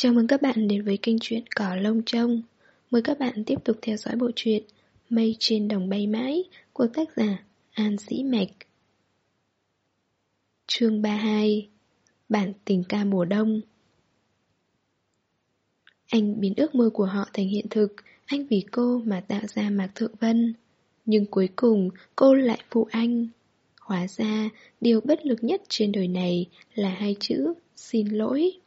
Chào mừng các bạn đến với kênh truyện Cỏ Lông Trông. Mời các bạn tiếp tục theo dõi bộ truyện Mây trên đồng bay mãi của tác giả An Sĩ Mạch. Chương 32 Bản tình ca mùa đông Anh biến ước mơ của họ thành hiện thực, anh vì cô mà tạo ra Mạc Thượng Vân. Nhưng cuối cùng cô lại phụ anh. Hóa ra, điều bất lực nhất trên đời này là hai chữ xin lỗi.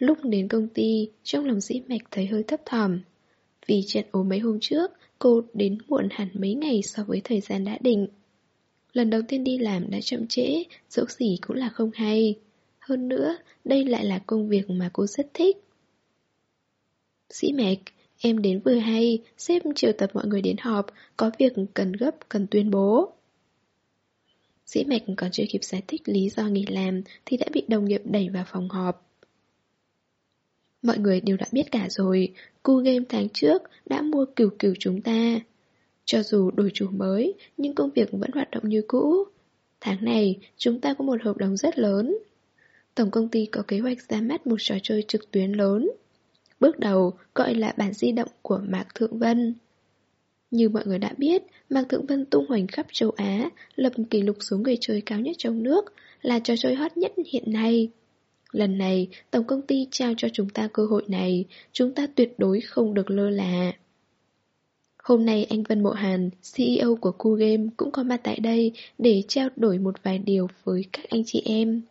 Lúc đến công ty, trong lòng dĩ mạch thấy hơi thấp thỏm. Vì trận ốm mấy hôm trước, cô đến muộn hẳn mấy ngày so với thời gian đã định. Lần đầu tiên đi làm đã chậm trễ, dẫu gì cũng là không hay. Hơn nữa, đây lại là công việc mà cô rất thích. Sĩ mạch, em đến vừa hay, sếp triệu tập mọi người đến họp, có việc cần gấp, cần tuyên bố. Sĩ mạch còn chưa kịp giải thích lý do nghỉ làm thì đã bị đồng nghiệp đẩy vào phòng họp. Mọi người đều đã biết cả rồi, cu game tháng trước đã mua cửu cửu chúng ta. Cho dù đổi chủ mới, nhưng công việc vẫn hoạt động như cũ. Tháng này, chúng ta có một hợp đồng rất lớn. Tổng công ty có kế hoạch ra mắt một trò chơi trực tuyến lớn. Bước đầu gọi là bản di động của Mạc Thượng Vân. Như mọi người đã biết, Mạc Thượng Vân tung hoành khắp châu Á, lập kỷ lục số người chơi cao nhất trong nước, là trò chơi hot nhất hiện nay. Lần này, tổng công ty trao cho chúng ta cơ hội này, chúng ta tuyệt đối không được lơ là. Hôm nay anh Vân Mộ Hàn, CEO của Cool Game cũng có mặt tại đây để trao đổi một vài điều với các anh chị em.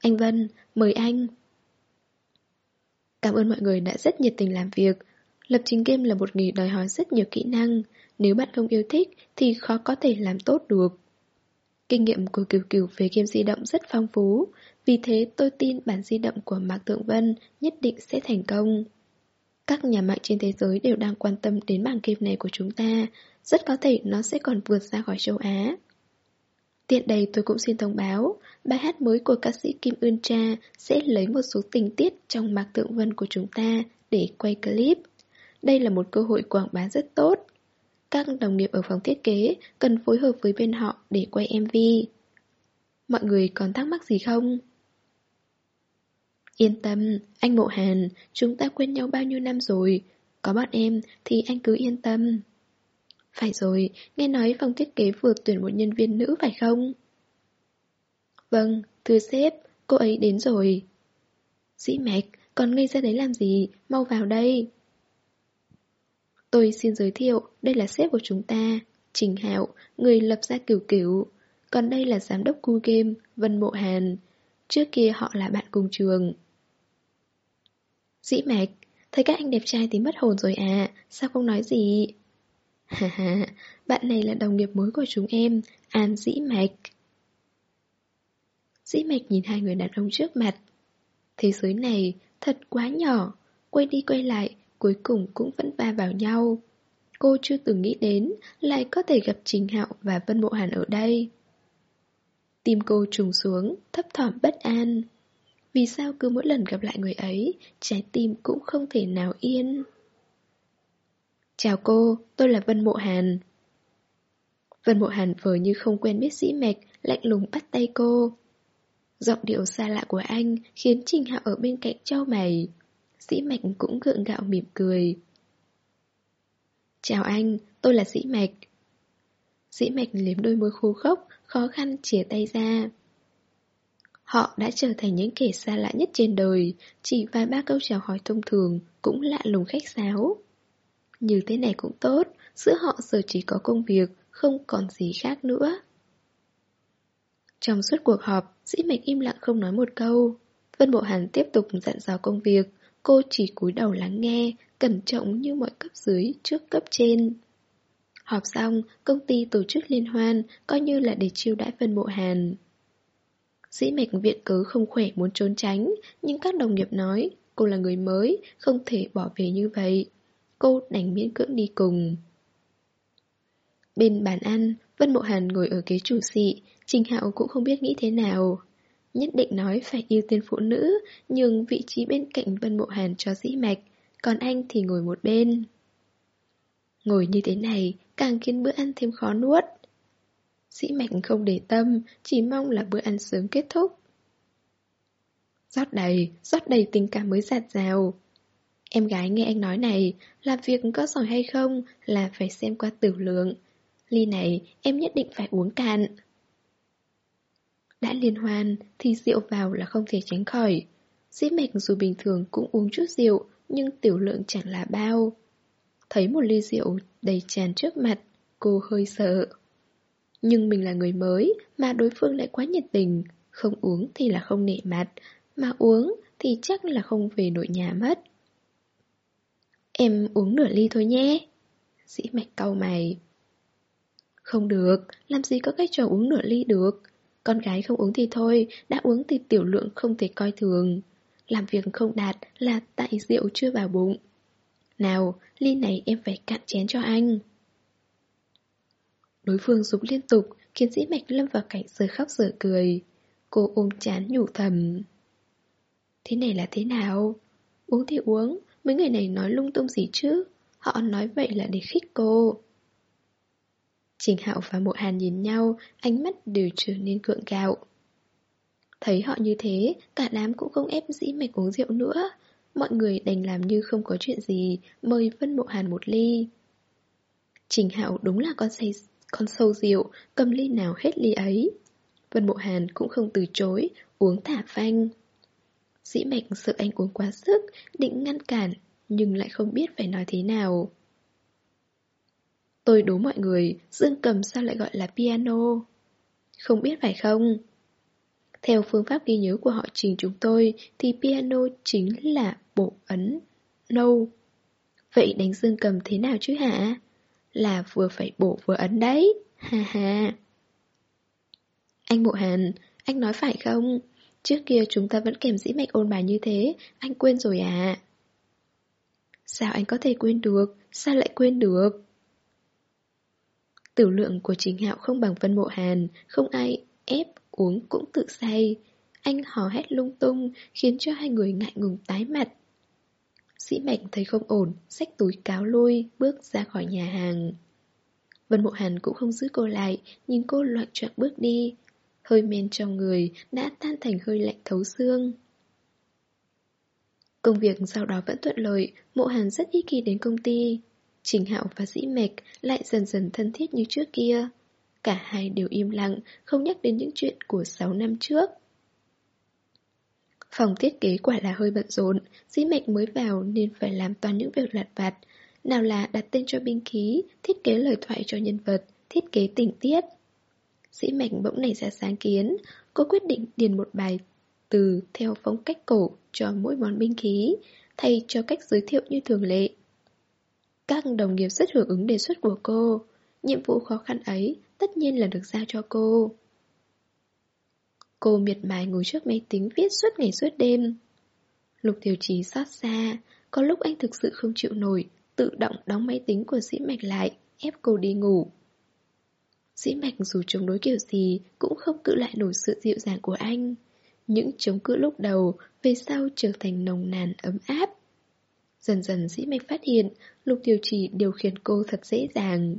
Anh Vân, mời anh. Cảm ơn mọi người đã rất nhiệt tình làm việc. Lập trình game là một nghề đòi hỏi rất nhiều kỹ năng. Nếu bạn không yêu thích thì khó có thể làm tốt được. Kinh nghiệm của Kiều Kiều về game di động rất phong phú, vì thế tôi tin bản di động của Mạc Thượng Vân nhất định sẽ thành công. Các nhà mạng trên thế giới đều đang quan tâm đến bảng game này của chúng ta, rất có thể nó sẽ còn vượt ra khỏi châu Á. Tiện đây tôi cũng xin thông báo, bài hát mới của ca sĩ Kim Ưn Cha sẽ lấy một số tình tiết trong Mạc Thượng Vân của chúng ta để quay clip. Đây là một cơ hội quảng bá rất tốt. Các đồng nghiệp ở phòng thiết kế cần phối hợp với bên họ để quay MV. Mọi người còn thắc mắc gì không? Yên tâm, anh Mộ Hàn, chúng ta quen nhau bao nhiêu năm rồi. Có bọn em thì anh cứ yên tâm. Phải rồi, nghe nói phòng thiết kế vừa tuyển một nhân viên nữ phải không? Vâng, thưa sếp, cô ấy đến rồi. Dĩ mạch, còn ngây ra đấy làm gì, mau vào đây. Tôi xin giới thiệu, đây là sếp của chúng ta, Trình Hạo, người lập ra cửu cửu. Còn đây là giám đốc cu game, Vân Mộ Hàn. Trước kia họ là bạn cùng trường. Dĩ mạch, thấy các anh đẹp trai thì mất hồn rồi à, sao không nói gì? Hà hà, bạn này là đồng nghiệp mới của chúng em, An Dĩ Mạch. Dĩ Mạch nhìn hai người đàn ông trước mặt. Thế giới này thật quá nhỏ, quay đi quay lại, cuối cùng cũng vẫn va vào nhau. Cô chưa từng nghĩ đến lại có thể gặp Trình Hạo và Vân Bộ Hàn ở đây. Tim cô trùng xuống, thấp thỏm bất an. Vì sao cứ mỗi lần gặp lại người ấy, trái tim cũng không thể nào yên. Chào cô, tôi là Vân Mộ Hàn. Vân Mộ Hàn vờ như không quen biết sĩ mạch, lạnh lùng bắt tay cô. Giọng điệu xa lạ của anh khiến Trình Hạo ở bên cạnh trao mày. Sĩ Mạch cũng gượng gạo mỉm cười. Chào anh, tôi là Sĩ Mạch. Sĩ Mạch liếm đôi môi khô khốc, khó khăn chìa tay ra. Họ đã trở thành những kẻ xa lạ nhất trên đời, chỉ vài ba câu chào hỏi thông thường cũng lạ lùng khách sáo. Như thế này cũng tốt, giữa họ giờ chỉ có công việc, không còn gì khác nữa. Trong suốt cuộc họp, dĩ mạch im lặng không nói một câu. Vân Bộ Hàn tiếp tục dặn dò công việc, cô chỉ cúi đầu lắng nghe, cẩn trọng như mọi cấp dưới trước cấp trên. Họp xong, công ty tổ chức liên hoan, coi như là để chiêu đãi Vân Bộ Hàn. Dĩ mạch viện cớ không khỏe muốn trốn tránh, nhưng các đồng nghiệp nói cô là người mới, không thể bỏ về như vậy. Cô đành miễn cưỡng đi cùng. Bên bàn ăn, Vân Mộ Hàn ngồi ở ghế chủ sĩ, Trình Hạo cũng không biết nghĩ thế nào. Nhất định nói phải ưu tiên phụ nữ, nhường vị trí bên cạnh Vân Mộ Hàn cho dĩ mạch, còn anh thì ngồi một bên. Ngồi như thế này càng khiến bữa ăn thêm khó nuốt. Sĩ Mạnh không để tâm, chỉ mong là bữa ăn sớm kết thúc. Rót đầy, rót đầy tình cảm mới giạt rào. Em gái nghe anh nói này, làm việc có giỏi hay không là phải xem qua tử lượng. Ly này em nhất định phải uống cạn. Đã liên hoan thì rượu vào là không thể tránh khỏi. Dĩ mạch dù bình thường cũng uống chút rượu, nhưng tiểu lượng chẳng là bao. Thấy một ly rượu đầy tràn trước mặt, cô hơi sợ. Nhưng mình là người mới, mà đối phương lại quá nhiệt tình. Không uống thì là không nể mặt, mà uống thì chắc là không về nội nhà mất. Em uống nửa ly thôi nhé. Dĩ mạch cau mày. Không được, làm gì có cách trò uống nửa ly được. Con gái không uống thì thôi, đã uống thì tiểu lượng không thể coi thường. Làm việc không đạt là tại rượu chưa vào bụng. Nào, ly này em phải cạn chén cho anh. Đối phương dục liên tục, khiến dĩ mạch lâm vào cảnh giờ khóc giờ cười. Cô ôm chán nhủ thầm. Thế này là thế nào? Uống thì uống, mấy người này nói lung tung gì chứ? Họ nói vậy là để khích cô. Trình Hạo và Mộ Hàn nhìn nhau, ánh mắt đều trở nên cượng gạo. Thấy họ như thế, cả đám cũng không ép dĩ mạch uống rượu nữa. Mọi người đành làm như không có chuyện gì, mời Vân Mộ Hàn một ly. Trình Hạo đúng là con say, con sâu rượu, cầm ly nào hết ly ấy. Vân Mộ Hàn cũng không từ chối, uống thả phanh. Dĩ mạch sợ anh uống quá sức, định ngăn cản, nhưng lại không biết phải nói thế nào. Tôi đố mọi người, dương cầm sao lại gọi là piano? Không biết phải không? Theo phương pháp ghi nhớ của họ trình chúng tôi thì piano chính là bộ ấn nâu. Vậy đánh dương cầm thế nào chứ hả? Là vừa phải bổ vừa ấn đấy. Ha ha. Anh Bộ Hàn, anh nói phải không? Trước kia chúng ta vẫn kèm dĩ mạch ôn bài như thế, anh quên rồi à? Sao anh có thể quên được? Sao lại quên được? Tử lượng của Trình Hạo không bằng Vân Mộ Hàn, không ai ép uống cũng tự say. Anh hò hét lung tung, khiến cho hai người ngại ngùng tái mặt. Sĩ Mạnh thấy không ổn, xách túi cáo lôi, bước ra khỏi nhà hàng. Vân Mộ Hàn cũng không giữ cô lại, nhìn cô loạn trọng bước đi. Hơi men trong người đã tan thành hơi lạnh thấu xương. Công việc sau đó vẫn thuận lợi, Mộ Hàn rất ít khi đến công ty. Trình Hạo và Dĩ Mạch lại dần dần thân thiết như trước kia. Cả hai đều im lặng, không nhắc đến những chuyện của 6 năm trước. Phòng thiết kế quả là hơi bận rộn, Dĩ Mạch mới vào nên phải làm toàn những việc lặt vặt. Nào là đặt tên cho binh khí, thiết kế lời thoại cho nhân vật, thiết kế tình tiết. Dĩ Mạch bỗng nảy ra sáng kiến, cô quyết định điền một bài từ theo phong cách cổ cho mỗi món binh khí, thay cho cách giới thiệu như thường lệ. Các đồng nghiệp rất hưởng ứng đề xuất của cô. Nhiệm vụ khó khăn ấy tất nhiên là được giao cho cô. Cô miệt mài ngồi trước máy tính viết suốt ngày suốt đêm. Lục Tiểu Trí xót xa, có lúc anh thực sự không chịu nổi, tự động đóng máy tính của Dĩ Mạch lại, ép cô đi ngủ. Dĩ Mạch dù chống đối kiểu gì cũng không cự lại nổi sự dịu dàng của anh. Những chống cự lúc đầu về sau trở thành nồng nàn ấm áp. Dần dần dĩ mạch phát hiện Lục Tiểu Trì điều khiển cô thật dễ dàng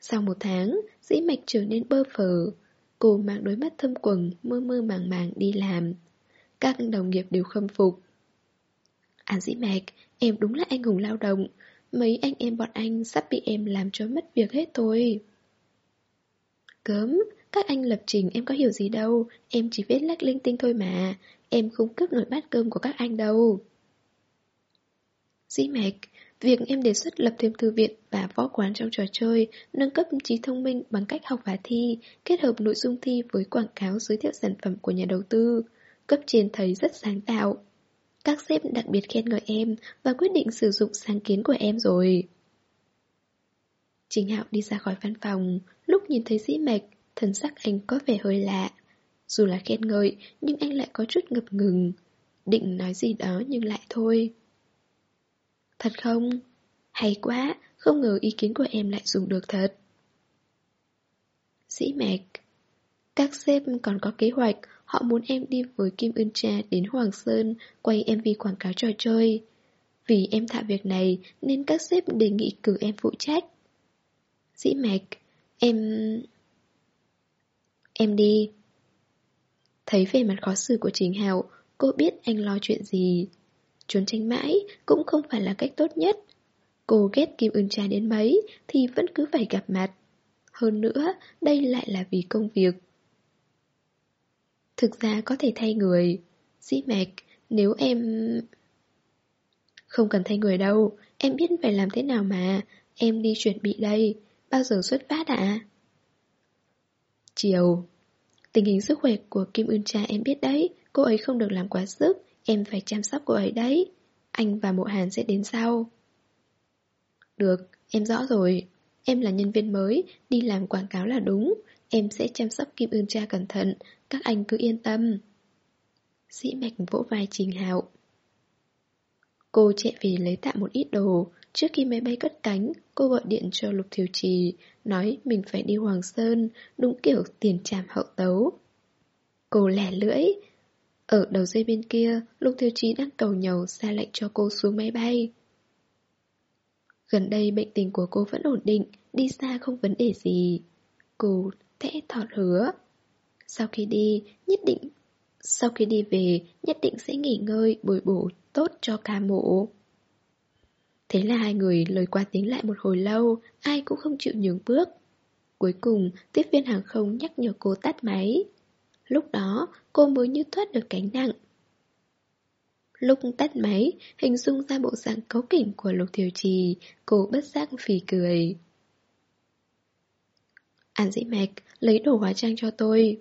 Sau một tháng Dĩ mạch trở nên bơ phờ Cô mang đôi mắt thâm quầng Mơ mơ màng màng đi làm. Các đồng nghiệp đều khâm phục. À dĩ mạc Em đúng là anh hùng lao động. Mấy anh em bọn anh sắp bị em làm cho mất việc hết thôi. Cớm Các anh lập trình em có hiểu gì đâu. Em chỉ viết lách linh tinh thôi mà. Em không cướp nổi bát cơm của các anh đâu. Dĩ mạch, việc em đề xuất lập thêm thư viện và võ quán trong trò chơi, nâng cấp trí thông minh bằng cách học và thi, kết hợp nội dung thi với quảng cáo giới thiệu sản phẩm của nhà đầu tư. Cấp trên thấy rất sáng tạo. Các sếp đặc biệt khen ngợi em và quyết định sử dụng sáng kiến của em rồi. Trình Hạo đi ra khỏi văn phòng, lúc nhìn thấy dĩ mạch, thần sắc anh có vẻ hơi lạ. Dù là khen ngợi, nhưng anh lại có chút ngập ngừng. Định nói gì đó nhưng lại thôi. Thật không? Hay quá, không ngờ ý kiến của em lại dùng được thật. Sĩ mạch Các sếp còn có kế hoạch, họ muốn em đi với Kim Ưn Cha đến Hoàng Sơn quay MV quảng cáo trò chơi. Vì em thạ việc này nên các sếp đề nghị cử em phụ trách. Sĩ mạch, em... Em đi. Thấy vẻ mặt khó xử của Trình Hạo, cô biết anh lo chuyện gì. Trốn tránh mãi cũng không phải là cách tốt nhất. Cô ghét Kim Ưn Cha đến mấy thì vẫn cứ phải gặp mặt. Hơn nữa, đây lại là vì công việc. Thực ra có thể thay người. Dĩ mạch, nếu em... Không cần thay người đâu, em biết phải làm thế nào mà. Em đi chuẩn bị đây. Bao giờ xuất phát ạ? Chiều. Tình hình sức khỏe của Kim Ưn Cha em biết đấy. Cô ấy không được làm quá sức. Em phải chăm sóc cô ấy đấy. Anh và Mộ Hàn sẽ đến sau. Được, em rõ rồi. Em là nhân viên mới, đi làm quảng cáo là đúng. Em sẽ chăm sóc Kim Ưn Cha cẩn thận, các anh cứ yên tâm. Sĩ Mạch vỗ vai Trình Hạo. Cô chạy về lấy tạm một ít đồ. Trước khi máy bay cất cánh, cô gọi điện cho Lục Thiều Trì, nói mình phải đi Hoàng Sơn, đúng kiểu tiền tràm hậu tấu. Cô lẻ lưỡi. Ở đầu dây bên kia, Lục Thiếu Chí đang cầu nhầu ra lệnh cho cô xuống máy bay. Gần đây bệnh tình của cô vẫn ổn định, đi xa không vấn đề gì. Cô thẽ thọt hứa. Sau khi đi, nhất định sau khi đi về, nhất định sẽ nghỉ ngơi, bồi bổ tốt cho ca mộ. Thế là hai người lời qua tiếng lại một hồi lâu, ai cũng không chịu nhường bước. Cuối cùng, tiếp viên hàng không nhắc nhở cô tắt máy. Lúc đó, cô mới như thoát được cánh nặng. Lúc tắt máy, hình dung ra bộ dạng cấu kỉnh của Lục Thiều Trì, cô bất giác phì cười. An dĩ mạch, lấy đồ hóa trang cho tôi.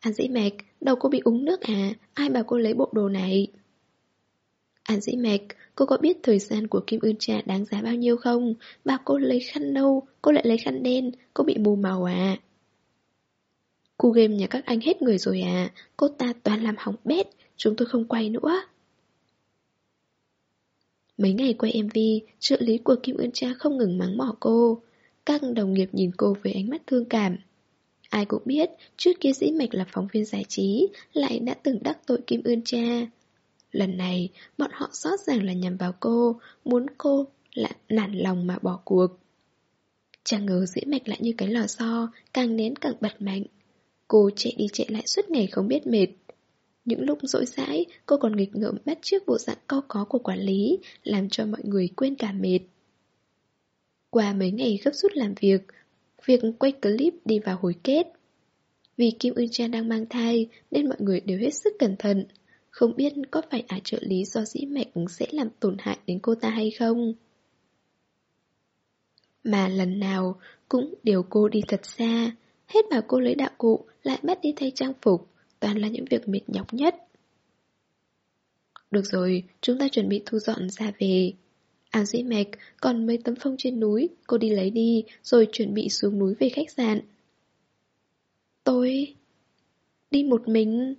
An dĩ mạch, đầu cô bị uống nước à, ai bảo cô lấy bộ đồ này? An dĩ mạch, cô có biết thời gian của Kim Ưn Trà đáng giá bao nhiêu không? Bảo cô lấy khăn nâu, cô lại lấy khăn đen, cô bị mù màu à? Khu game nhà các anh hết người rồi à, cô ta toàn làm hỏng bét, chúng tôi không quay nữa. Mấy ngày quay MV, trợ lý của Kim Ươn Cha không ngừng mắng mỏ cô. Các đồng nghiệp nhìn cô với ánh mắt thương cảm. Ai cũng biết, trước kia dĩ mạch là phóng viên giải trí, lại đã từng đắc tội Kim Ươn Cha. Lần này, bọn họ rõ ràng là nhằm vào cô, muốn cô là nản lòng mà bỏ cuộc. Chẳng ngờ dĩ mạch lại như cái lò xo, càng nén càng bật mạnh. Cô chạy đi chạy lại suốt ngày không biết mệt. Những lúc rỗi rãi, cô còn nghịch ngợm bắt chiếc bộ dạng co có của quản lý, làm cho mọi người quên cả mệt. Qua mấy ngày gấp rút làm việc, việc quay clip đi vào hồi kết. Vì Kim Ưn Cha đang mang thai nên mọi người đều hết sức cẩn thận. Không biết có phải ả trợ lý do dĩ mạch sẽ làm tổn hại đến cô ta hay không? Mà lần nào cũng điều cô đi thật xa, hết bảo cô lấy đạo cụ lại bắt đi thay trang phục, toàn là những việc mệt nhọc nhất. Được rồi, chúng ta chuẩn bị thu dọn ra về. Áo dĩ mạch, còn mấy tấm phong trên núi, cô đi lấy đi, rồi chuẩn bị xuống núi về khách sạn. Tôi... Đi một mình...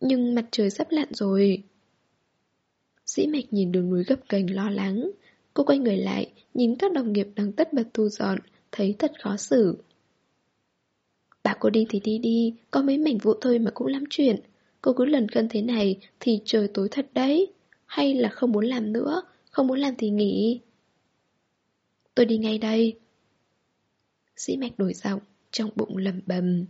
Nhưng mặt trời sắp lặn rồi. Dĩ mạch nhìn đường núi gấp cành lo lắng. Cô quay người lại, nhìn các đồng nghiệp đang tất bật thu dọn, thấy thật khó xử bà cô đi thì đi đi, có mấy mảnh vụ thôi mà cũng lắm chuyện. Cô cứ lần cân thế này thì trời tối thật đấy. Hay là không muốn làm nữa, không muốn làm thì nghỉ. Tôi đi ngay đây. Sĩ mạch đổi giọng, trong bụng lầm bầm.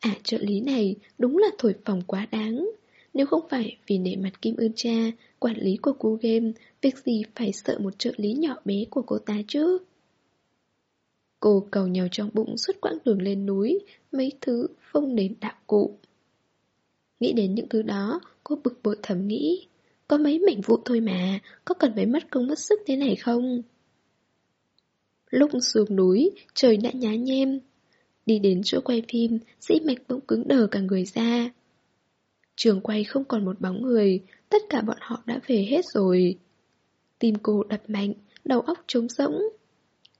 À trợ lý này đúng là thổi phòng quá đáng. Nếu không phải vì nể mặt Kim Ưn Cha, quản lý của cô game, việc gì phải sợ một trợ lý nhỏ bé của cô ta chứ? Cô cầu nhau trong bụng suốt quãng đường lên núi, mấy thứ phong đến đạo cụ. Nghĩ đến những thứ đó, cô bực bội thầm nghĩ. Có mấy mảnh vụ thôi mà, có cần phải mất công mất sức thế này không? Lúc xuống núi, trời đã nhá nhem. Đi đến chỗ quay phim, dĩ mạch bỗng cứng đờ cả người ra. Trường quay không còn một bóng người, tất cả bọn họ đã về hết rồi. Tim cô đập mạnh, đầu óc trống rỗng.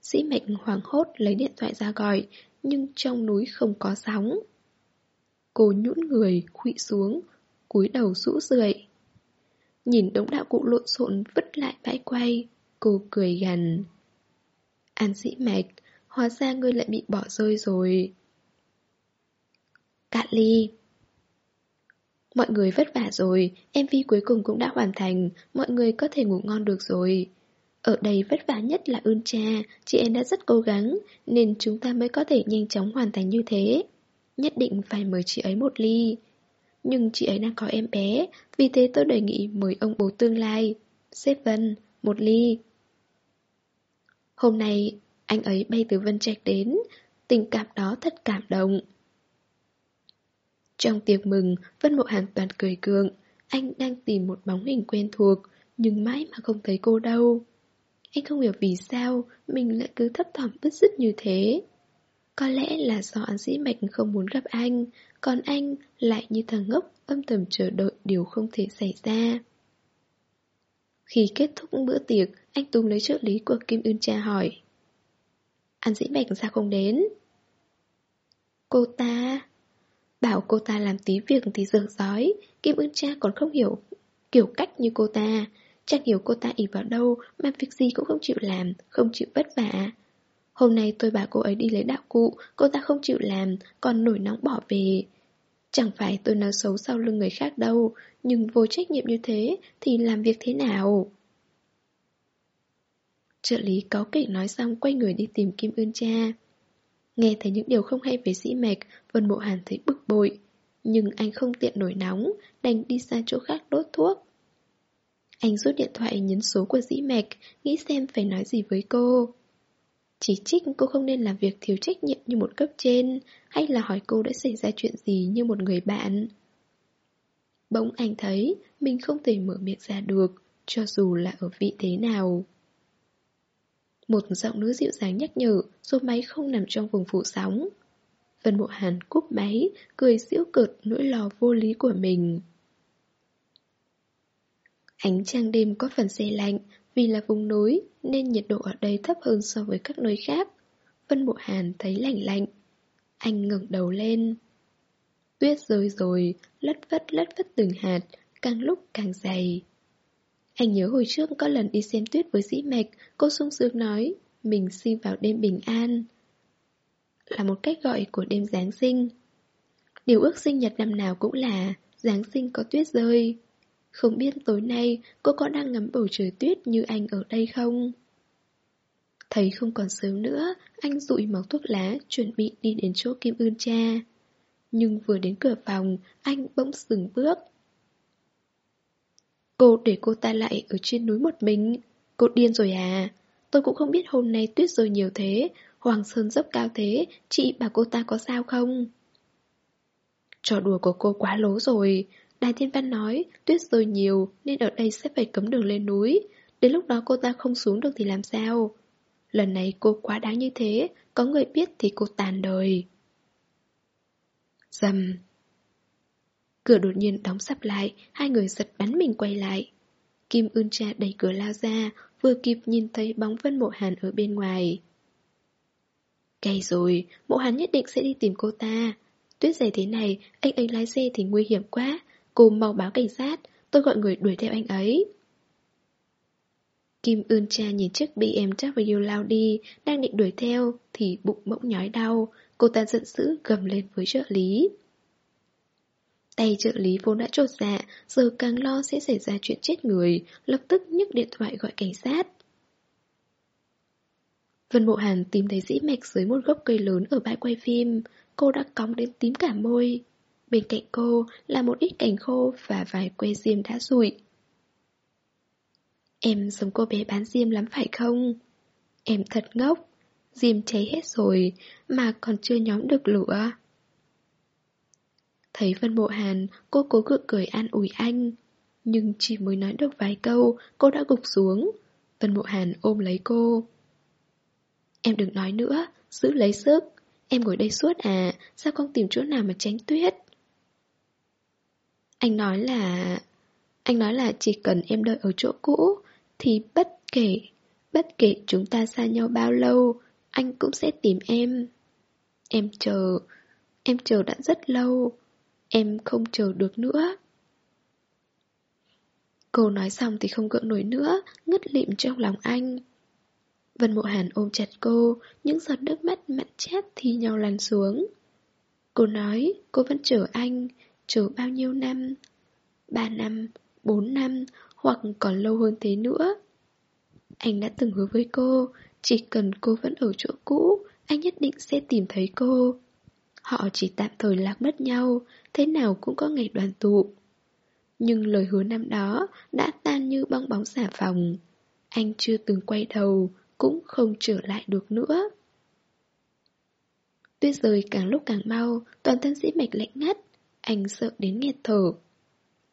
Dĩ mạch hoảng hốt lấy điện thoại ra gọi, nhưng trong núi không có sóng. Cô nhũn người, khuỵu xuống, cúi đầu rũ rượi. Nhìn đống đạo cụ lộn xộn vứt lại bãi quay, cô cười gằn. An dĩ mạch, hóa ra ngươi lại bị bỏ rơi rồi. Cạn ly Mọi người vất vả rồi, MV cuối cùng cũng đã hoàn thành, mọi người có thể ngủ ngon được rồi. Ở đây vất vả nhất là ơn cha, chị em đã rất cố gắng, nên chúng ta mới có thể nhanh chóng hoàn thành như thế. Nhất định phải mời chị ấy một ly. nhưng chị ấy đang có em bé, vì thế tôi đề nghị mời ông bố tương lai. Sếp Vân, một ly. Hôm nay, anh ấy bay từ Vân Trạch đến, tình cảm đó thật cảm động. Trong tiệc mừng, Vân Mộ Hàn toàn cười cường anh đang tìm một bóng hình quen thuộc, nhưng mãi mà không thấy cô đâu. Anh không hiểu vì sao mình lại cứ thấp thỏm bứt rứt như thế. Có lẽ là do anh Dĩ Mạch không muốn gặp anh, còn anh lại như thằng ngốc âm thầm chờ đợi điều không thể xảy ra. Khi kết thúc bữa tiệc, anh Tùng lấy trợ lý của Kim Ưn Cha hỏi. An Dĩ Mạch sao không đến? Cô ta... Bảo cô ta làm tí việc thì dở dói, Kim Ưn Cha còn không hiểu kiểu cách như cô ta chắc hiểu cô ta ỉ vào đâu mà việc gì cũng không chịu làm, không chịu vất vả. Hôm nay tôi bảo cô ấy đi lấy đạo cụ, cô ta không chịu làm, còn nổi nóng bỏ về. Chẳng phải tôi nói xấu sau lưng người khác đâu, nhưng vô trách nhiệm như thế thì làm việc thế nào? Trợ lý có kể nói xong quay người đi tìm Kim Ưn cha. Nghe thấy những điều không hay về sĩ mạch, Vân Bộ Hàn thấy bực bội. Nhưng anh không tiện nổi nóng, đành đi sang chỗ khác đốt thuốc. Anh rút điện thoại nhấn số của dĩ mạch, nghĩ xem phải nói gì với cô. Chỉ trích cô không nên làm việc thiếu trách nhiệm như một cấp trên, hay là hỏi cô đã xảy ra chuyện gì như một người bạn. Bỗng anh thấy mình không thể mở miệng ra được, cho dù là ở vị thế nào. Một giọng nữ dịu dàng nhắc nhở, số máy không nằm trong vùng phủ sóng. Vân Bộ Hàn cúp máy, cười giễu cợt nỗi lo vô lý của mình. Ánh trăng đêm có phần xe lạnh, vì là vùng núi nên nhiệt độ ở đây thấp hơn so với các nơi khác. Vân Bộ Hàn thấy lạnh lạnh. Anh ngẩng đầu lên. Tuyết rơi rồi, lất vất lất vất từng hạt, càng lúc càng dày. Anh nhớ hồi trước có lần đi xem tuyết với dĩ mạch, cô sung sướng nói, mình xin vào đêm bình an. Là một cách gọi của đêm Giáng sinh. Điều ước sinh nhật năm nào cũng là Giáng sinh có tuyết rơi. Không biết tối nay cô có đang ngắm bầu trời tuyết như anh ở đây không? Thấy không còn sớm nữa, anh rụi màu thuốc lá, chuẩn bị đi đến chỗ Kim Ưn cha. Nhưng vừa đến cửa phòng, anh bỗng dừng bước. Cô để cô ta lại ở trên núi một mình. Cô điên rồi à? Tôi cũng không biết hôm nay tuyết rơi nhiều thế, Hoàng Sơn dốc cao thế, chị bà cô ta có sao không? Trò đùa của cô quá lố rồi, Đài Thiên Văn nói, tuyết rơi nhiều nên ở đây sẽ phải cấm đường lên núi. Đến lúc đó cô ta không xuống được thì làm sao? Lần này cô quá đáng như thế, có người biết thì cô tàn đời. Dầm. Cửa đột nhiên đóng sập lại, hai người giật bắn mình quay lại. Kim ưn cha đẩy cửa lao ra, vừa kịp nhìn thấy bóng vân mộ hàn ở bên ngoài. Cay rồi, mộ hàn nhất định sẽ đi tìm cô ta. Tuyết dày thế này, anh ấy lái xe thì nguy hiểm quá, Cô mau báo cảnh sát, tôi gọi người đuổi theo anh ấy. Kim Ưn cha nhìn chiếc BMW lao đi, đang định đuổi theo, thì bụng bỗng nhói đau, cô ta giận dữ gầm lên với trợ lý. Tay trợ lý vốn đã trột dạ, giờ càng lo sẽ xảy ra chuyện chết người, lập tức nhấc điện thoại gọi cảnh sát. Vân Bộ Hàn tìm thấy dĩ mạch dưới một gốc cây lớn ở bãi quay phim, cô đã cóng đến tím cả môi. Bên cạnh cô là một ít cành khô và vài que diêm đã rụi. Em giống cô bé bán diêm lắm phải không? Em thật ngốc, diêm cháy hết rồi mà còn chưa nhóm được lửa. Thấy Vân Bộ Hàn, cô cố gượng cười an ủi anh. Nhưng chỉ mới nói được vài câu, cô đã gục xuống. Vân Bộ Hàn ôm lấy cô. Em đừng nói nữa, giữ lấy sức. Em ngồi đây suốt à, sao không tìm chỗ nào mà tránh tuyết? Anh nói là... Anh nói là chỉ cần em đợi ở chỗ cũ, Thì bất kể Bất kể chúng ta xa nhau bao lâu, Anh cũng sẽ tìm em. Em chờ Em chờ đã rất lâu, Em không chờ được nữa. Cô nói xong thì không gượng nổi nữa, Ngất lịm trong lòng anh. Vân Mộ Hàn ôm chặt cô, Những giọt nước mắt mặn chát thi nhau lăn xuống. Cô nói, cô vẫn chờ anh chờ bao nhiêu năm? Ba năm, bốn năm, hoặc còn lâu hơn thế nữa. Anh đã từng hứa với cô, chỉ cần cô vẫn ở chỗ cũ, anh nhất định sẽ tìm thấy cô. họ chỉ tạm thời lạc mất nhau, thế nào cũng có ngày đoàn tụ. Nhưng lời hứa năm đó đã tan như bong bóng xà phòng. Anh chưa từng quay đầu, cũng không trở lại được nữa. Tuyết rơi càng lúc càng mau, toàn thân dĩ mạch lạnh ngắt, anh sợ đến nghẹt thở.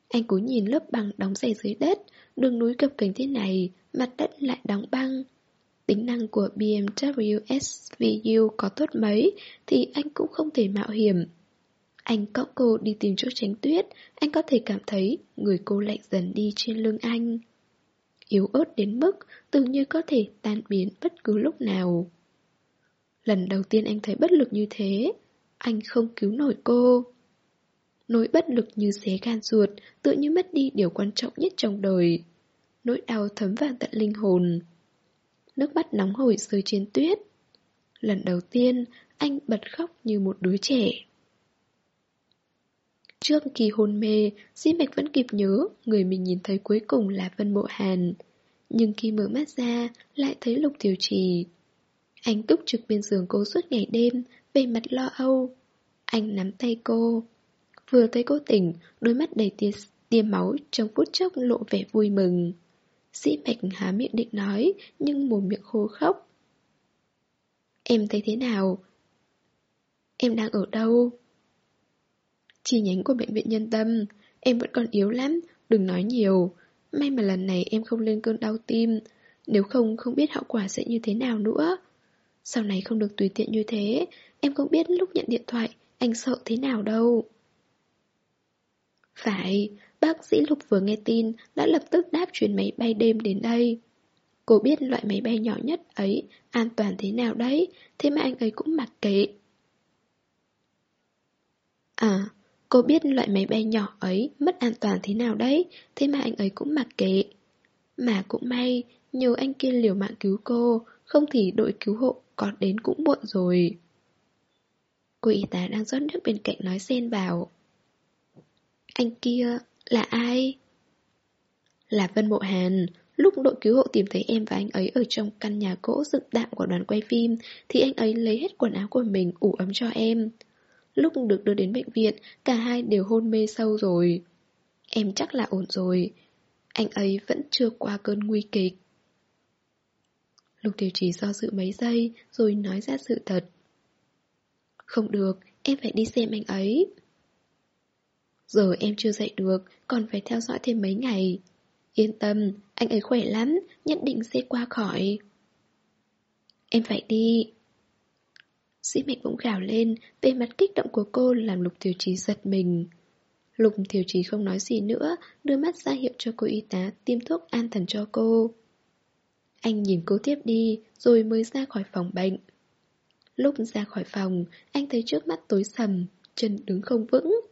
Anh cố nhìn lớp bằng đóng dày dưới đất, đường núi cập cảnh thế này, mặt đất lại đóng băng. Tính năng của BMW SVU có tốt mấy thì anh cũng không thể mạo hiểm. Anh cõng cô đi tìm chỗ tránh tuyết, anh có thể cảm thấy người cô lạnh dần đi trên lưng anh. Yếu ớt đến mức tưởng như có thể tan biến bất cứ lúc nào. Lần đầu tiên anh thấy bất lực như thế, anh không cứu nổi cô. Nỗi bất lực như xé gan ruột, tự như mất đi điều quan trọng nhất trong đời. Nỗi đau thấm vào tận linh hồn. Nước mắt nóng hổi rơi trên tuyết. Lần đầu tiên, anh bật khóc như một đứa trẻ. Trước kỳ hôn mê, Di Mạch vẫn kịp nhớ người mình nhìn thấy cuối cùng là Vân Mộ Hàn. Nhưng khi mở mắt ra, lại thấy Lục Tiểu Trì. Anh túc trực bên giường cô suốt ngày đêm, về mặt lo âu. Anh nắm tay cô. Vừa thấy cô tỉnh, đôi mắt đầy tia, tia máu trong phút chốc lộ vẻ vui mừng. Sĩ Bạch há miệng định nói, nhưng mồm miệng khô khóc. Em thấy thế nào? Em đang ở đâu? Chi nhánh của bệnh viện nhân tâm, em vẫn còn yếu lắm, đừng nói nhiều. May mà lần này em không lên cơn đau tim, nếu không không biết hậu quả sẽ như thế nào nữa. Sau này không được tùy tiện như thế, em không biết lúc nhận điện thoại, anh sợ thế nào đâu. Phải, bác sĩ Lục vừa nghe tin đã lập tức đáp chuyến máy bay đêm đến đây. Cô biết loại máy bay nhỏ nhất ấy an toàn thế nào đấy, thế mà anh ấy cũng mặc kệ. À, cô biết loại máy bay nhỏ ấy mất an toàn thế nào đấy, thế mà anh ấy cũng mặc kệ. Mà cũng may, nhờ anh kia liều mạng cứu cô, không thì đội cứu hộ còn đến cũng muộn rồi. Cô y tá đang rót nước bên cạnh nói xen vào. Anh kia là ai? Là Vân Mộ Hàn. Lúc đội cứu hộ tìm thấy em và anh ấy ở trong căn nhà gỗ dựng tạm của đoàn quay phim, thì anh ấy lấy hết quần áo của mình ủ ấm cho em. Lúc được đưa đến bệnh viện, cả hai đều hôn mê sâu rồi. Em chắc là ổn rồi. Anh ấy vẫn chưa qua cơn nguy kịch. Lục tiểu trì do dự mấy giây rồi nói ra sự thật. Không được, em phải đi xem anh ấy. Giờ em chưa dậy được, còn phải theo dõi thêm mấy ngày. Yên tâm, anh ấy khỏe lắm, nhất định sẽ qua khỏi. Em phải đi. Sĩ mệnh cũng gào lên, về mặt kích động của cô làm lục tiểu trí giật mình. Lục tiểu trí không nói gì nữa, đưa mắt ra hiệu cho cô y tá tiêm thuốc an thần cho cô. Anh nhìn cô tiếp đi, rồi mới ra khỏi phòng bệnh. Lúc ra khỏi phòng, anh thấy trước mắt tối sầm, chân đứng không vững.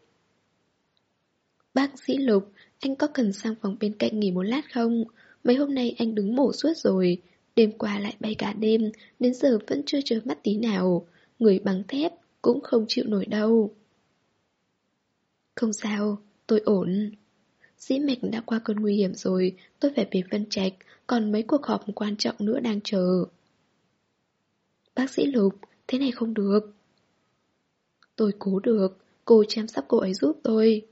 Bác sĩ Lục, anh có cần sang phòng bên cạnh nghỉ một lát không? Mấy hôm nay anh đứng mổ suốt rồi, đêm qua lại bay cả đêm, đến giờ vẫn chưa chớp mắt tí nào. Người bằng thép cũng không chịu nổi đâu. Không sao, tôi ổn. Dĩ mạch đã qua cơn nguy hiểm rồi, tôi phải về phân Trạch, còn mấy cuộc họp quan trọng nữa đang chờ. Bác sĩ Lục, thế này không được. Tôi cố được, cô chăm sóc cô ấy giúp tôi.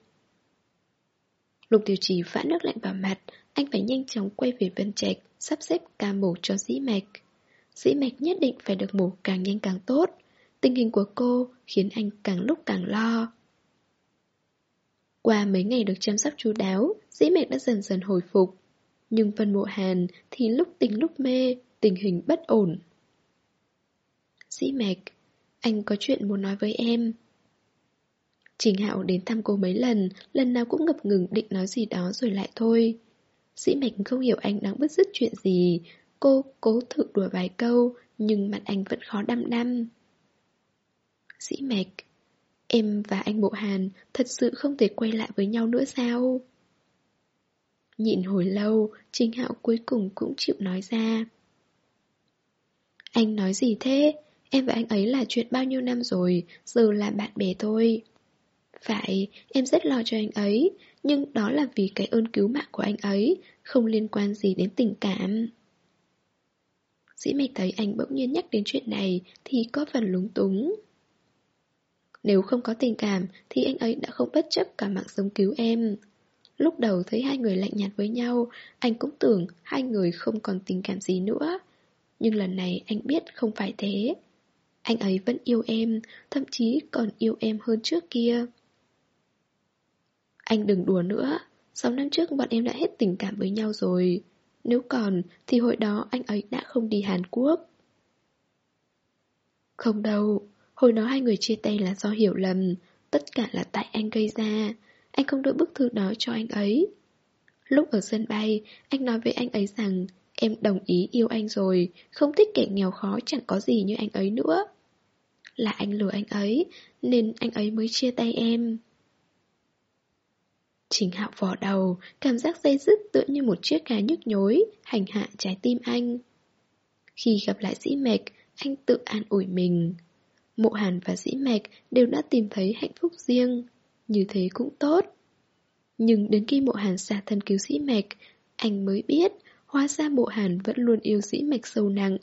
Lục tiểu trì vã nước lạnh vào mặt, anh phải nhanh chóng quay về Vân Trạch, sắp xếp ca mổ cho dĩ mạch. Dĩ mạch nhất định phải được mổ càng nhanh càng tốt. Tình hình của cô khiến anh càng lúc càng lo. Qua mấy ngày được chăm sóc chú đáo, dĩ mạch đã dần dần hồi phục. Nhưng Vân Mộ Hàn thì lúc tỉnh lúc mê, tình hình bất ổn. Dĩ mạch, anh có chuyện muốn nói với em. Trình Hạo đến thăm cô mấy lần, lần nào cũng ngập ngừng định nói gì đó rồi lại thôi. Dĩ mạch không hiểu anh đang bứt rứt chuyện gì, cô cố thử đùa vài câu, nhưng mặt anh vẫn khó đăm đăm. Dĩ mạch, em và anh Bộ Hàn thật sự không thể quay lại với nhau nữa sao? Nhịn hồi lâu, Trình Hạo cuối cùng cũng chịu nói ra. Anh nói gì thế? Em và anh ấy là chuyện bao nhiêu năm rồi, giờ là bạn bè thôi. Phải, em rất lo cho anh ấy, nhưng đó là vì cái ơn cứu mạng của anh ấy, không liên quan gì đến tình cảm. Dĩ mạch thấy anh bỗng nhiên nhắc đến chuyện này thì có phần lúng túng. Nếu không có tình cảm thì anh ấy đã không bất chấp cả mạng sống cứu em. Lúc đầu thấy hai người lạnh nhạt với nhau, anh cũng tưởng hai người không còn tình cảm gì nữa. Nhưng lần này anh biết không phải thế. Anh ấy vẫn yêu em, thậm chí còn yêu em hơn trước kia. Anh đừng đùa nữa, 6 năm trước bọn em đã hết tình cảm với nhau rồi. Nếu còn, thì hồi đó anh ấy đã không đi Hàn Quốc. Không đâu, hồi đó hai người chia tay là do hiểu lầm, tất cả là tại anh gây ra. Anh không đưa bức thư đó cho anh ấy. Lúc ở sân bay, anh nói với anh ấy rằng em đồng ý yêu anh rồi, không thích kẻ nghèo khó chẳng có gì như anh ấy nữa. Là anh lừa anh ấy, nên anh ấy mới chia tay em. Trình hạo vò đầu, cảm giác dây dứt tựa như một chiếc cá nhức nhối, hành hạ trái tim anh. Khi gặp lại dĩ mạch, anh tự an ủi mình. Mộ hàn và dĩ mạch đều đã tìm thấy hạnh phúc riêng, như thế cũng tốt. Nhưng đến khi mộ hàn xa thân cứu dĩ mạch, anh mới biết hóa ra mộ hàn vẫn luôn yêu dĩ mạch sâu nặng.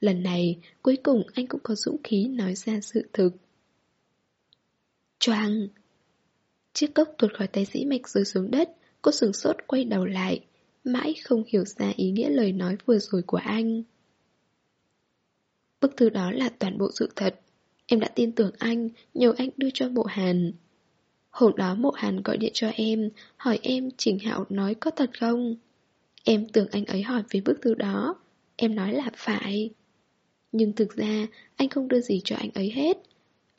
Lần này, cuối cùng anh cũng có dũng khí nói ra sự thực. Choang! Chiếc cốc tuột khỏi tay dĩ mạch rơi xuống đất, cô sửng sốt quay đầu lại, mãi không hiểu ra ý nghĩa lời nói vừa rồi của anh. Bức thư đó là toàn bộ sự thật. Em đã tin tưởng anh, nhờ anh đưa cho mộ hàn. Hôm đó mộ hàn gọi điện cho em, hỏi em Trình Hạo nói có thật không? Em tưởng anh ấy hỏi về bức thư đó. Em nói là phải. Nhưng thực ra, anh không đưa gì cho anh ấy hết.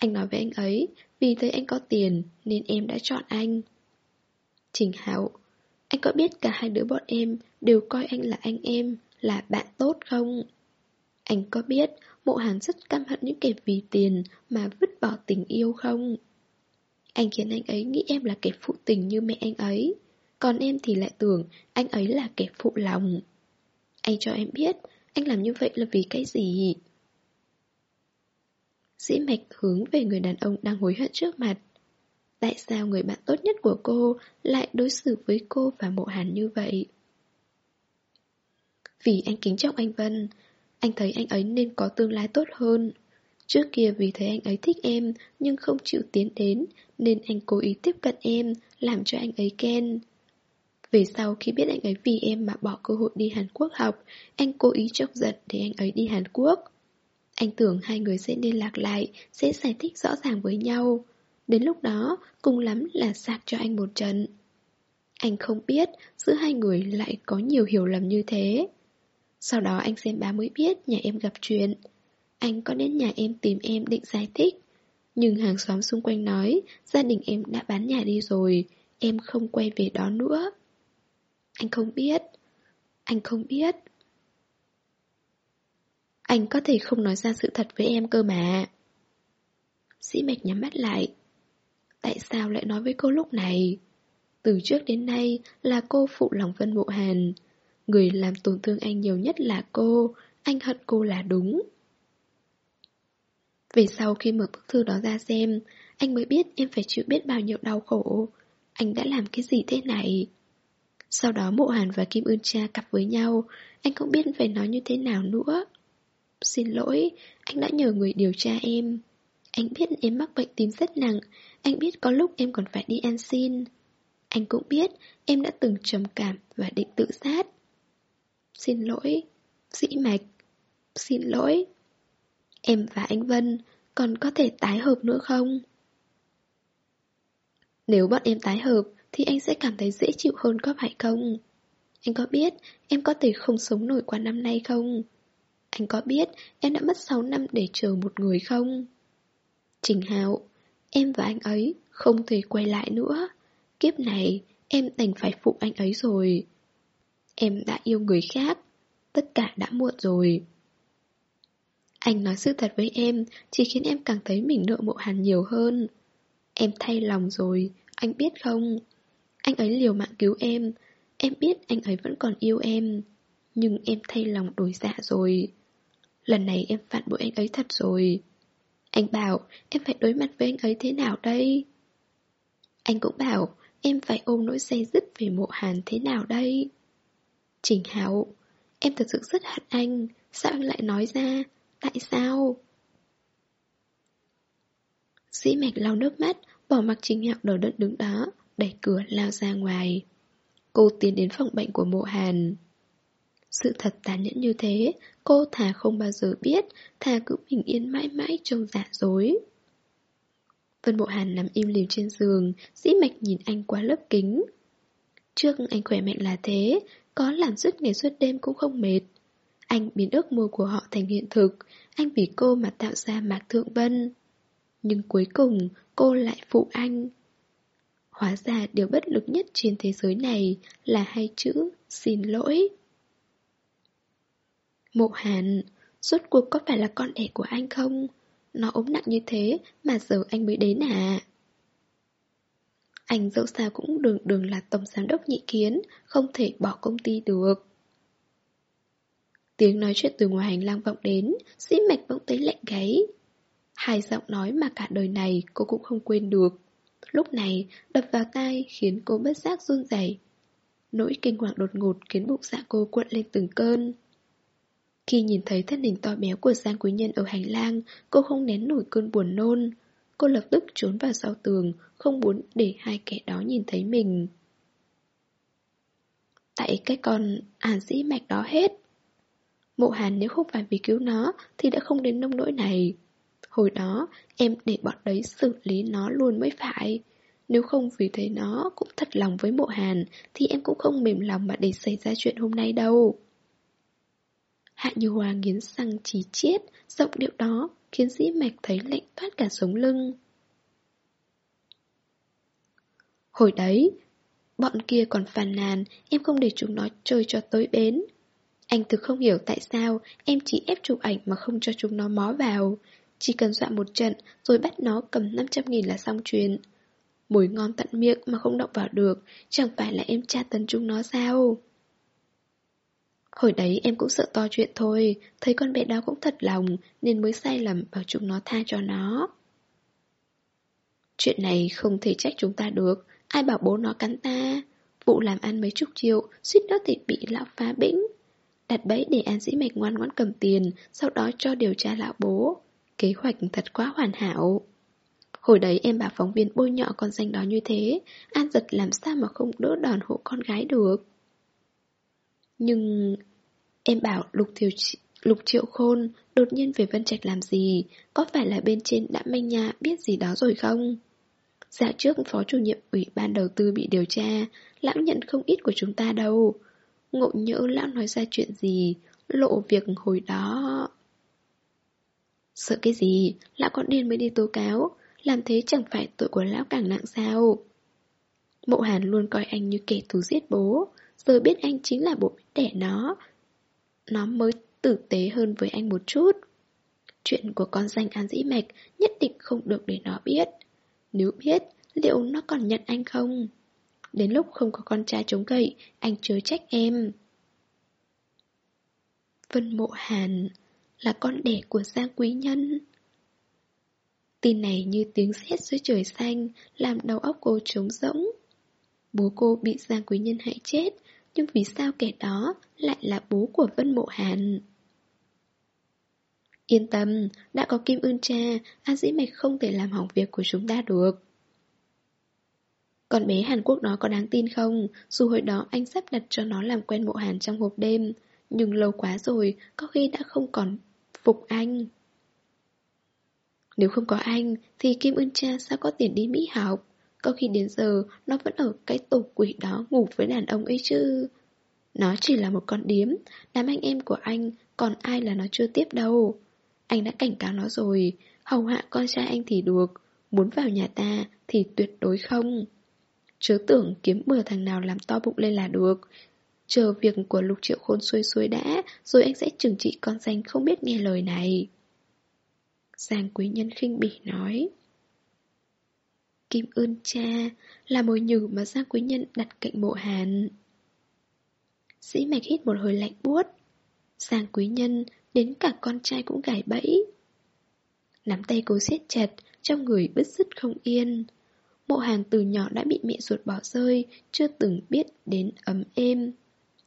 Anh nói với anh ấy, vì thấy anh có tiền nên em đã chọn anh. Trình Hạo, anh có biết cả hai đứa bọn em đều coi anh là anh em, là bạn tốt không? Anh có biết mộ hàn rất căm hận những kẻ vì tiền mà vứt bỏ tình yêu không? Anh khiến anh ấy nghĩ em là kẻ phụ tình như mẹ anh ấy Còn em thì lại tưởng anh ấy là kẻ phụ lòng Anh cho em biết Anh làm như vậy là vì cái gì Dĩ mạch hướng về người đàn ông đang hối hận trước mặt Tại sao người bạn tốt nhất của cô lại đối xử với cô và mộ hàn như vậy? Vì anh kính trọng anh Vân Anh thấy anh ấy nên có tương lai tốt hơn Trước kia vì thấy anh ấy thích em nhưng không chịu tiến đến nên anh cố ý tiếp cận em, làm cho anh ấy ghen. Về sau khi biết anh ấy vì em mà bỏ cơ hội đi Hàn Quốc học, anh cố ý chọc giận để anh ấy đi Hàn Quốc. Anh tưởng hai người sẽ liên lạc lại, sẽ giải thích rõ ràng với nhau. Đến lúc đó, cùng lắm là sạc cho anh một trận. Anh không biết giữa hai người lại có nhiều hiểu lầm như thế. Sau đó anh xem báo mới biết nhà em gặp chuyện. Anh có đến nhà em tìm em định giải thích Nhưng hàng xóm xung quanh nói Gia đình em đã bán nhà đi rồi Em không quay về đó nữa Anh không biết Anh không biết anh có thể không nói ra sự thật với em cơ mà Sĩ Mạch nhắm mắt lại Tại sao lại nói với cô lúc này Từ trước đến nay là cô phụ lòng Vân Bộ Hàn Người làm tổn thương anh nhiều nhất là cô Anh hận cô là đúng về sau khi mở bức thư đó ra xem, anh mới biết em phải chịu biết bao nhiêu đau khổ. Anh đã làm cái gì thế này? Sau đó Mộ Hàn và Kim Ưn Cha cặp với nhau, anh không biết phải nói như thế nào nữa. Xin lỗi, anh đã nhờ người điều tra em. Anh biết em mắc bệnh tim rất nặng, anh biết có lúc em còn phải đi ăn xin. Anh cũng biết em đã từng trầm cảm và định tự sát. Xin lỗi, dĩ mạch, xin lỗi. Em và anh Vân còn có thể tái hợp nữa không? Nếu bọn em tái hợp thì anh sẽ cảm thấy dễ chịu hơn có phải không? Anh có biết em có thể không sống nổi qua năm nay không? Anh có biết em đã mất 6 năm để chờ một người không? Trình Hạo, em và anh ấy không thể quay lại nữa. Kiếp này em đành phải phụ anh ấy rồi. Em đã yêu người khác, tất cả đã muộn rồi. Anh nói sự thật với em Chỉ khiến em càng thấy mình nợ mộ hàn nhiều hơn Em thay lòng rồi Anh biết không Anh ấy liều mạng cứu em Em biết anh ấy vẫn còn yêu em Nhưng em thay lòng đổi dạ rồi Lần này em phản bội anh ấy thật rồi Anh bảo em phải đối mặt với anh ấy thế nào đây Anh cũng bảo em phải ôm nỗi say dứt về mộ hàn thế nào đây Trình hảo, Em thật sự rất hận anh Sao anh lại nói ra Tại sao? Dĩ mạch lau nước mắt, bỏ mặc Trình Hạo đỡ đẫn đứng đó, đẩy cửa lao ra ngoài. Cô tiến đến phòng bệnh của mộ hàn. Sự thật tàn nhẫn như thế, cô thà không bao giờ biết, thà cứ bình yên mãi mãi trong giả dối. Vân Bộ Hàn nằm im lìm trên giường, dĩ mạch nhìn anh qua lớp kính. Trước anh khỏe mạnh là thế, có làm suốt ngày suốt đêm cũng không mệt. Anh biến ước mơ của họ thành hiện thực, anh vì cô mà tạo ra Mạc Thượng Vân. Nhưng cuối cùng, cô lại phụ anh. Hóa ra điều bất lực nhất trên thế giới này là hai chữ xin lỗi. Mộ Hàn, rốt cuộc có phải là con đẻ của anh không? Nó ốm nặng như thế mà giờ anh mới đến à? Anh dẫu sao cũng đường đường là tổng giám đốc nhị kiến, không thể bỏ công ty được. Tiếng nói chuyện từ ngoài hành lang vọng đến, sĩ mạch bỗng thấy lạnh gáy. Hai giọng nói mà cả đời này cô cũng không quên được. Lúc này, đập vào tai khiến cô bất giác run rẩy. Nỗi kinh hoàng đột ngột khiến bụng dạ cô cuộn lên từng cơn. Khi nhìn thấy thân hình to béo của Giang Quý Nhân ở hành lang, cô không nén nổi cơn buồn nôn. Cô lập tức trốn vào sau tường, không muốn để hai kẻ đó nhìn thấy mình. Tại cái con hàn dĩ mạch đó hết. Mộ hàn nếu không phải vì cứu nó thì đã không đến nông nỗi này. Hồi đó em để bọn đấy xử lý nó luôn mới phải. Nếu không vì thấy nó cũng thật lòng với mộ hàn thì em cũng không mềm lòng mà để xảy ra chuyện hôm nay đâu. Hạ Như Hoa nghiến răng chỉ chết, giọng điệu đó khiến dĩ mạch thấy lạnh toát cả sống lưng. Hồi đấy, bọn kia còn phàn nàn, em không để chúng nó chơi cho tới bến. Anh thực không hiểu tại sao em chỉ ép chụp ảnh mà không cho chúng nó mó vào. Chỉ cần dọa một trận rồi bắt nó cầm 500 nghìn là xong chuyện. Mùi ngon tận miệng mà không động vào được, chẳng phải là em tra tấn chúng nó sao? Hồi đấy em cũng sợ to chuyện thôi, thấy con bé đó cũng thật lòng nên mới sai lầm bảo chúng nó tha cho nó. Chuyện này không thể trách chúng ta được, ai bảo bố nó cắn ta. Vụ làm ăn mấy chục triệu, suýt nữa thì bị lão phá bĩnh. Đặt bẫy để An Dĩ Mạch ngoan ngoãn cầm tiền, sau đó cho điều tra lão bố. Kế hoạch thật quá hoàn hảo. Hồi đấy em bảo phóng viên bôi nhọ con danh đó như thế, An giật làm sao mà không đỡ đòn hộ con gái được. Nhưng em bảo Lục Thiều Lục Triệu Khôn đột nhiên về Vân Trạch làm gì, có phải là bên trên đã manh nha biết gì đó rồi không? Dạ trước phó chủ nhiệm ủy ban đầu tư bị điều tra, lão nhận không ít của chúng ta đâu. Ngộ nhỡ lão nói ra chuyện gì, lộ việc hồi đó... Sợ cái gì, lão còn điên mới đi tố cáo, làm thế chẳng phải tội của lão càng nặng sao? Mộ Hàn luôn coi anh như kẻ thù giết bố, giờ biết anh chính là bố đẻ nó. Nó mới tử tế hơn với anh một chút. Chuyện của con danh An Dĩ Mạch nhất định không được để nó biết. Nếu biết, liệu nó còn nhận anh không? Đến lúc không có con trai chống cậy, anh chớ trách em. Vân Mộ Hàn là con đẻ của Giang Quý Nhân. Tin này như tiếng sét dưới trời xanh, làm đầu óc cô trống rỗng. Bố cô bị Giang Quý Nhân hại chết, nhưng vì sao kẻ đó lại là bố của Vân Mộ Hàn? Yên tâm, đã có Kim Ưn cha, A Dĩ Mạch không thể làm hỏng việc của chúng ta được. Còn bé Hàn Quốc đó có đáng tin không? Dù hồi đó anh sắp đặt cho nó làm quen mộ Hàn trong hộp đêm, nhưng lâu quá rồi, có khi đã không còn phục anh. Nếu không có anh, thì Kim Ưn cha sao có tiền đi Mỹ học? Có khi đến giờ, nó vẫn ở cái tổ quỷ đó ngủ với đàn ông ấy chứ. Nó chỉ là một con điếm, Đám anh em của anh, Còn ai là nó chưa tiếp đâu. Anh đã cảnh cáo nó rồi, Hầu hạ con trai anh thì được, Muốn vào nhà ta thì tuyệt đối không. Chớ tưởng kiếm bừa thằng nào làm to bụng lên là được. Chờ việc của lục triệu khôn xuôi xuôi đã, Rồi anh sẽ trừng trị con danh không biết nghe lời này. Giang quý nhân khinh bỉ nói. Kim ơn cha Là mồi nhử mà Giang Quý Nhân đặt cạnh mộ hàn. Sĩ mạch hít một hơi lạnh buốt. Giang Quý Nhân Đến cả con trai cũng gài bẫy. Nắm tay cô siết chặt, Trong người bứt rứt không yên. Mộ hàn từ nhỏ đã bị mẹ ruột bỏ rơi, Chưa từng biết đến ấm êm.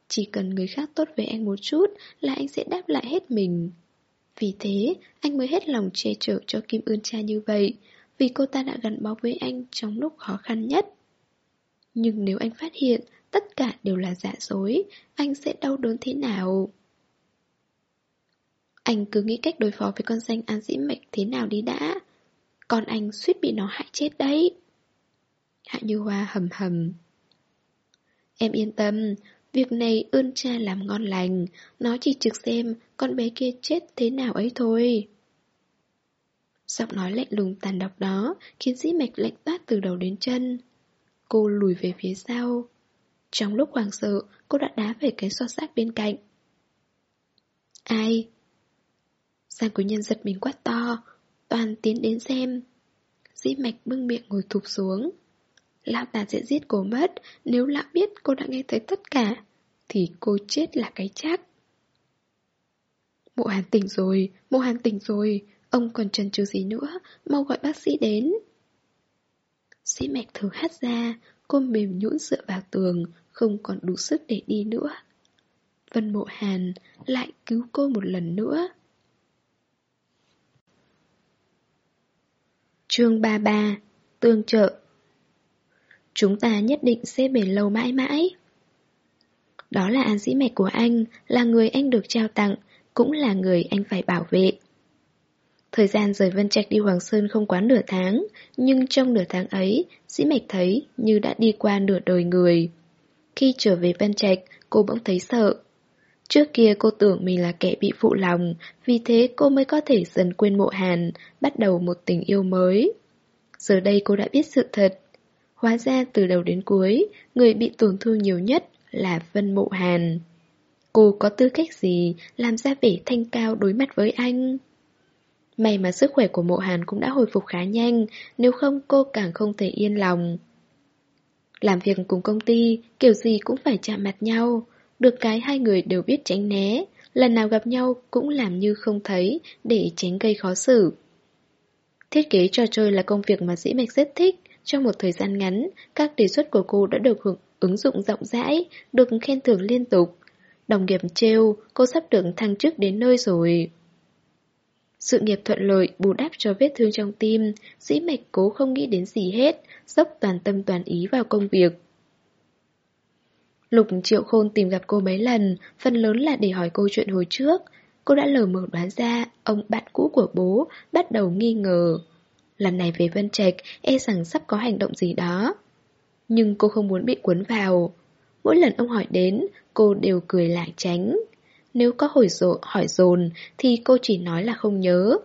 Chỉ cần người khác tốt với anh một chút Là anh sẽ đáp lại hết mình. Vì thế, anh mới hết lòng che chở cho Kim ơn cha như vậy vì cô ta đã gắn bó với anh trong lúc khó khăn nhất. Nhưng nếu anh phát hiện tất cả đều là giả dối, anh sẽ đau đớn thế nào? Anh cứ nghĩ cách đối phó với con danh An Dĩ Mạch thế nào đi đã. Còn anh suýt bị nó hại chết đấy. Hạ Như Hoa hầm hầm. Em yên tâm, việc này ơn cha làm ngon lành, nó chỉ trực xem con bé kia chết thế nào ấy thôi. Giọng nói lạnh lùng tàn độc đó khiến dĩ mạch lạnh toát từ đầu đến chân. Cô lùi về phía sau. Trong lúc hoảng sợ, cô đã đá về cái so sát bên cạnh. Ai? Giang của nhân giật mình quát to, toàn tiến đến xem. Dĩ mạch bưng miệng ngồi thụp xuống. Lão ta sẽ giết cô mất, nếu lão biết cô đã nghe thấy tất cả, thì cô chết là cái chắc. Mộ hàn tỉnh rồi, mộ hàn tỉnh rồi, ông còn chần chừ gì nữa, mau gọi bác sĩ đến. Sĩ mạch thở hát ra, cô mềm nhũn dựa vào tường, không còn đủ sức để đi nữa. Vân mộ hàn lại cứu cô một lần nữa. Chương 33 Tương trợ Chúng ta nhất định sẽ bền lâu mãi mãi. Đó là an dĩ mạch của anh, là người anh được trao tặng, cũng là người anh phải bảo vệ. Thời gian rời Vân Trạch đi Hoàng Sơn không quá nửa tháng, nhưng trong nửa tháng ấy, dĩ mạch thấy như đã đi qua nửa đời người. Khi trở về Vân Trạch, cô bỗng thấy sợ. Trước kia cô tưởng mình là kẻ bị phụ lòng, vì thế cô mới có thể dần quên mộ hàn, bắt đầu một tình yêu mới. Giờ đây cô đã biết sự thật. Hóa ra từ đầu đến cuối, người bị tổn thương nhiều nhất là Vân Mộ Hàn. Cô có tư cách gì làm ra vẻ thanh cao đối mặt với anh? May mà sức khỏe của mộ hàn cũng đã hồi phục khá nhanh, nếu không cô càng không thể yên lòng. Làm việc cùng công ty, kiểu gì cũng phải chạm mặt nhau. Được cái hai người đều biết tránh né, lần nào gặp nhau cũng làm như không thấy để tránh gây khó xử. Thiết kế trò chơi là công việc mà Dĩ Mạch rất thích. Trong một thời gian ngắn, các đề xuất của cô đã được hưởng ứng dụng rộng rãi, được khen thưởng liên tục. Đồng nghiệp trêu, cô sắp được thăng chức đến nơi rồi. Sự nghiệp thuận lợi bù đắp cho vết thương trong tim, dĩ mạch cố không nghĩ đến gì hết, dốc toàn tâm toàn ý vào công việc. Lục Triệu Khôn tìm gặp cô mấy lần, phần lớn là để hỏi câu chuyện hồi trước. Cô đã lờ mờ đoán ra ông bạn cũ của bố bắt đầu nghi ngờ. Lần này về Vân Trạch, e rằng sắp có hành động gì đó. Nhưng cô không muốn bị cuốn vào. Mỗi lần ông hỏi đến, cô đều cười lại tránh. Nếu có hỏi, dồn, hỏi dồn thì cô chỉ nói là không nhớ.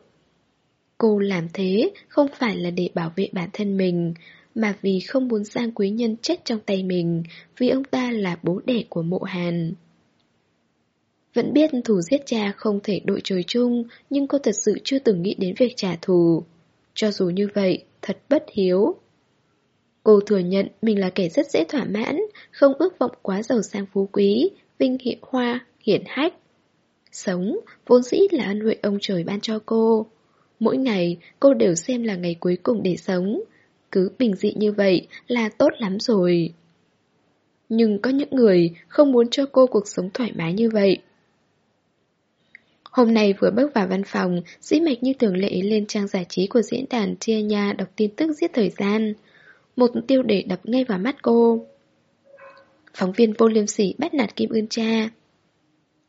Cô làm thế không phải là để bảo vệ bản thân mình, mà vì không muốn Giang Quý Nhân chết trong tay mình, vì ông ta là bố đẻ của mộ hàn. Vẫn biết thù giết cha không thể đội trời chung, nhưng cô thật sự chưa từng nghĩ đến việc trả thù. Cho dù như vậy, thật bất hiếu. Cô thừa nhận mình là kẻ rất dễ thỏa mãn, không ước vọng quá giàu sang phú quý, vinh hiệu hoa, hiển hách. Sống, vốn dĩ là ân huệ ông trời ban cho cô. Mỗi ngày, cô đều xem là ngày cuối cùng để sống. Cứ bình dị như vậy là tốt lắm rồi. Nhưng có những người không muốn cho cô cuộc sống thoải mái như vậy. Hôm nay vừa bước vào văn phòng, dĩ mạch như thường lệ lên trang giải trí của diễn đàn Tia Nha đọc tin tức giết thời gian. Một tiêu đề đập ngay vào mắt cô. Phóng viên vô liêm sỉ bắt nạt Kim Ưn Cha.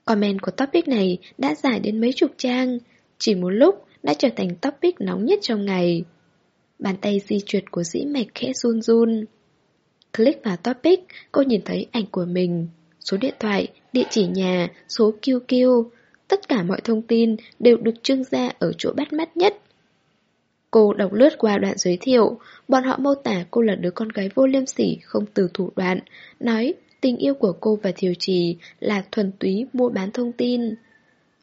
Comment của topic này đã dài đến mấy chục trang, chỉ một lúc đã trở thành topic nóng nhất trong ngày. Bàn tay di chuyển của dĩ mạch khẽ run run. Click vào topic, cô nhìn thấy ảnh của mình, số điện thoại, địa chỉ nhà, số QQ, tất cả mọi thông tin đều được trưng ra ở chỗ bắt mắt nhất. Cô đọc lướt qua đoạn giới thiệu, bọn họ mô tả cô là đứa con gái vô liêm sỉ, không từ thủ đoạn, nói tình yêu của cô và Thiều Trì là thuần túy mua bán thông tin.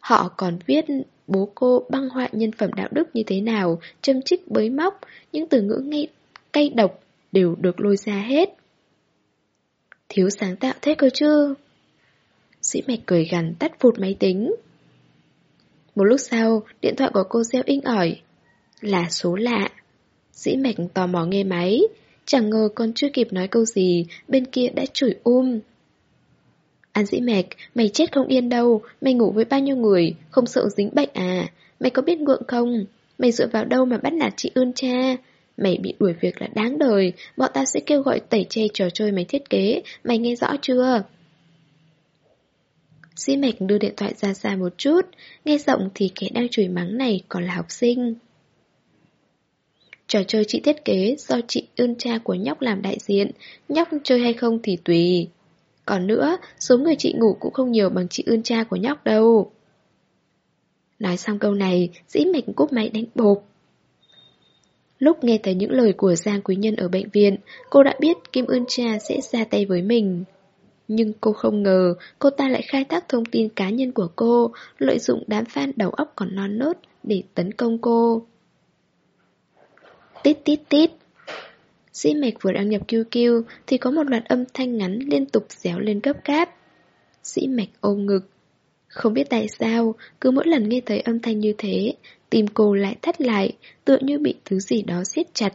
Họ còn viết bố cô băng hoại nhân phẩm đạo đức như thế nào, châm chích bới móc, những từ ngữ ngay cay độc đều được lôi ra hết. Thiếu sáng tạo thế cơ chứ? Sĩ mạch cười gằn tắt phụt máy tính. Một lúc sau, điện thoại của cô reo inh ỏi. Là số lạ. Dĩ mạch tò mò nghe máy, chẳng ngờ còn chưa kịp nói câu gì, bên kia đã chửi um. An dĩ mạch, mày chết không yên đâu, mày ngủ với bao nhiêu người, không sợ dính bệnh à, mày có biết ngượng không? Mày dựa vào đâu mà bắt nạt chị ươn cha? Mày bị đuổi việc là đáng đời, bọn ta sẽ kêu gọi tẩy chay trò chơi mày thiết kế, mày nghe rõ chưa? Dĩ Mạch đưa điện thoại ra xa một chút, nghe giọng thì kẻ đang chửi mắng này còn là học sinh. Trò chơi chị thiết kế do chị ơn cha của nhóc làm đại diện, nhóc chơi hay không thì tùy. Còn nữa, số người chị ngủ cũng không nhiều bằng chị ơn cha của nhóc đâu. Nói xong câu này, dĩ mạch cúp máy đánh bộp. Lúc nghe thấy những lời của Giang Quý Nhân ở bệnh viện, cô đã biết Kim Ưn Cha sẽ ra tay với mình. Nhưng cô không ngờ cô ta lại khai thác thông tin cá nhân của cô, lợi dụng đám fan đầu óc còn non nớt để tấn công cô. Tít tít tít. Sĩ mạch vừa đăng nhập QQ thì có một loạt âm thanh ngắn liên tục déo lên gấp gáp. Sĩ mạch ôm ngực. Không biết tại sao, cứ mỗi lần nghe thấy âm thanh như thế, tim cô lại thắt lại, tựa như bị thứ gì đó siết chặt.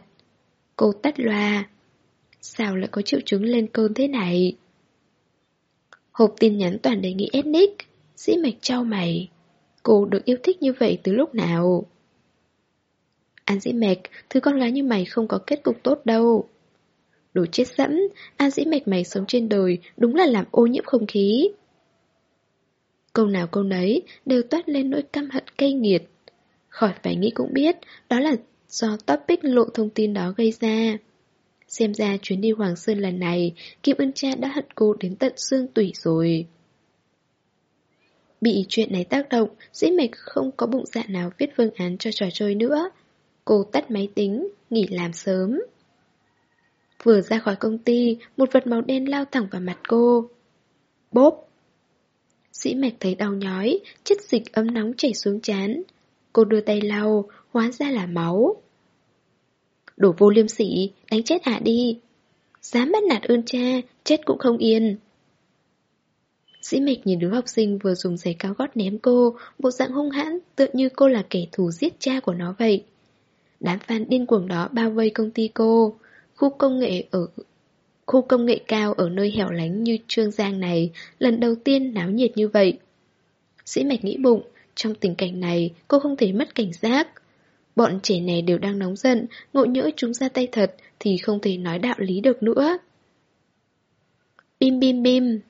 Cô tắt loa. Sao lại có triệu chứng lên cơn thế này? Hộp tin nhắn toàn đề nghị ethnic, sĩ mạch trao mày. Cô được yêu thích như vậy từ lúc nào? An dĩ mạch, thứ con gái như mày không có kết cục tốt đâu. Đồ chết sẵn, An dĩ mạch mày sống trên đời đúng là làm ô nhiễm không khí. Câu nào câu nấy đều toát lên nỗi căm hận cay nghiệt. Khỏi phải nghĩ cũng biết, đó là do topic lộ thông tin đó gây ra. Xem ra chuyến đi Hoàng Sơn lần này, Kim Ân Cha đã hận cô đến tận xương tủy rồi. Bị chuyện này tác động, dĩ mạch không có bụng dạ nào viết phương án cho trò chơi nữa. Cô tắt máy tính, nghỉ làm sớm. Vừa ra khỏi công ty, một vật màu đen lao thẳng vào mặt cô. Bốp! Sĩ mạch thấy đau nhói, chất dịch ấm nóng chảy xuống chán. Cô đưa tay lau, hóa ra là máu. Đổ vô liêm sỉ, đánh chết ả đi. Dám bắt nạt ơn cha, chết cũng không yên. Sĩ mạch nhìn đứa học sinh vừa dùng giày cao gót ném cô, bộ dạng hung hãn, tựa như cô là kẻ thù giết cha của nó vậy. Đám fan điên cuồng đó bao vây công ty cô. Khu công nghệ ở khu công nghệ cao ở nơi hẻo lánh như Trương Giang này lần đầu tiên náo nhiệt như vậy. Sĩ mạch nghĩ bụng, trong tình cảnh này cô không thể mất cảnh giác. Bọn trẻ này đều đang nóng giận, ngộ nhỡ chúng ra tay thật thì không thể nói đạo lý được nữa. Bim bim bim.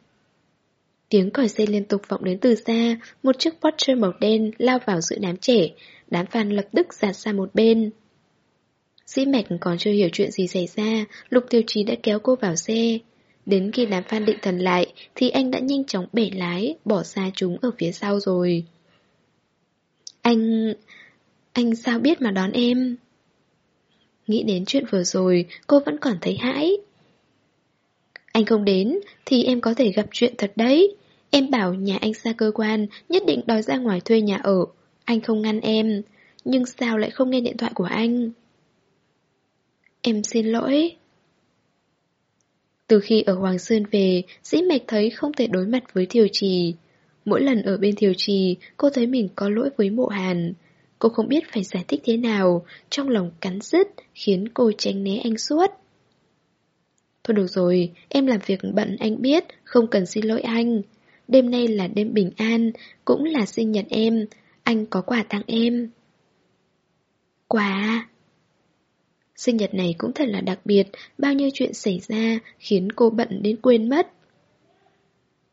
Tiếng còi xe liên tục vọng đến từ xa, một chiếc Porsche màu đen lao vào giữa đám trẻ, đám fan lập tức giạt sang một bên. Dĩ Mạch còn chưa hiểu chuyện gì xảy ra, Lục Tiêu Chí đã kéo cô vào xe. Đến khi đám fan định thần lại, thì anh đã nhanh chóng bể lái, bỏ xa chúng ở phía sau rồi. Anh... anh sao biết mà đón em? Nghĩ đến chuyện vừa rồi, cô vẫn còn thấy hãi. Anh không đến, thì em có thể gặp chuyện thật đấy. Em bảo nhà anh xa cơ quan, nhất định đòi ra ngoài thuê nhà ở. Anh không ngăn em, nhưng sao lại không nghe điện thoại của anh? Em xin lỗi. Từ khi ở Hoàng Sơn về, dĩ mạch thấy không thể đối mặt với Thiều Trì. Mỗi lần ở bên Thiều Trì, cô thấy mình có lỗi với mộ hàn. Cô không biết phải giải thích thế nào, trong lòng cắn rứt, khiến cô tránh né anh suốt. Thôi được rồi, em làm việc bận anh biết, không cần xin lỗi anh. Đêm nay là đêm bình an, cũng là sinh nhật em, anh có quà tặng em. Quà? Sinh nhật này cũng thật là đặc biệt, bao nhiêu chuyện xảy ra khiến cô bận đến quên mất.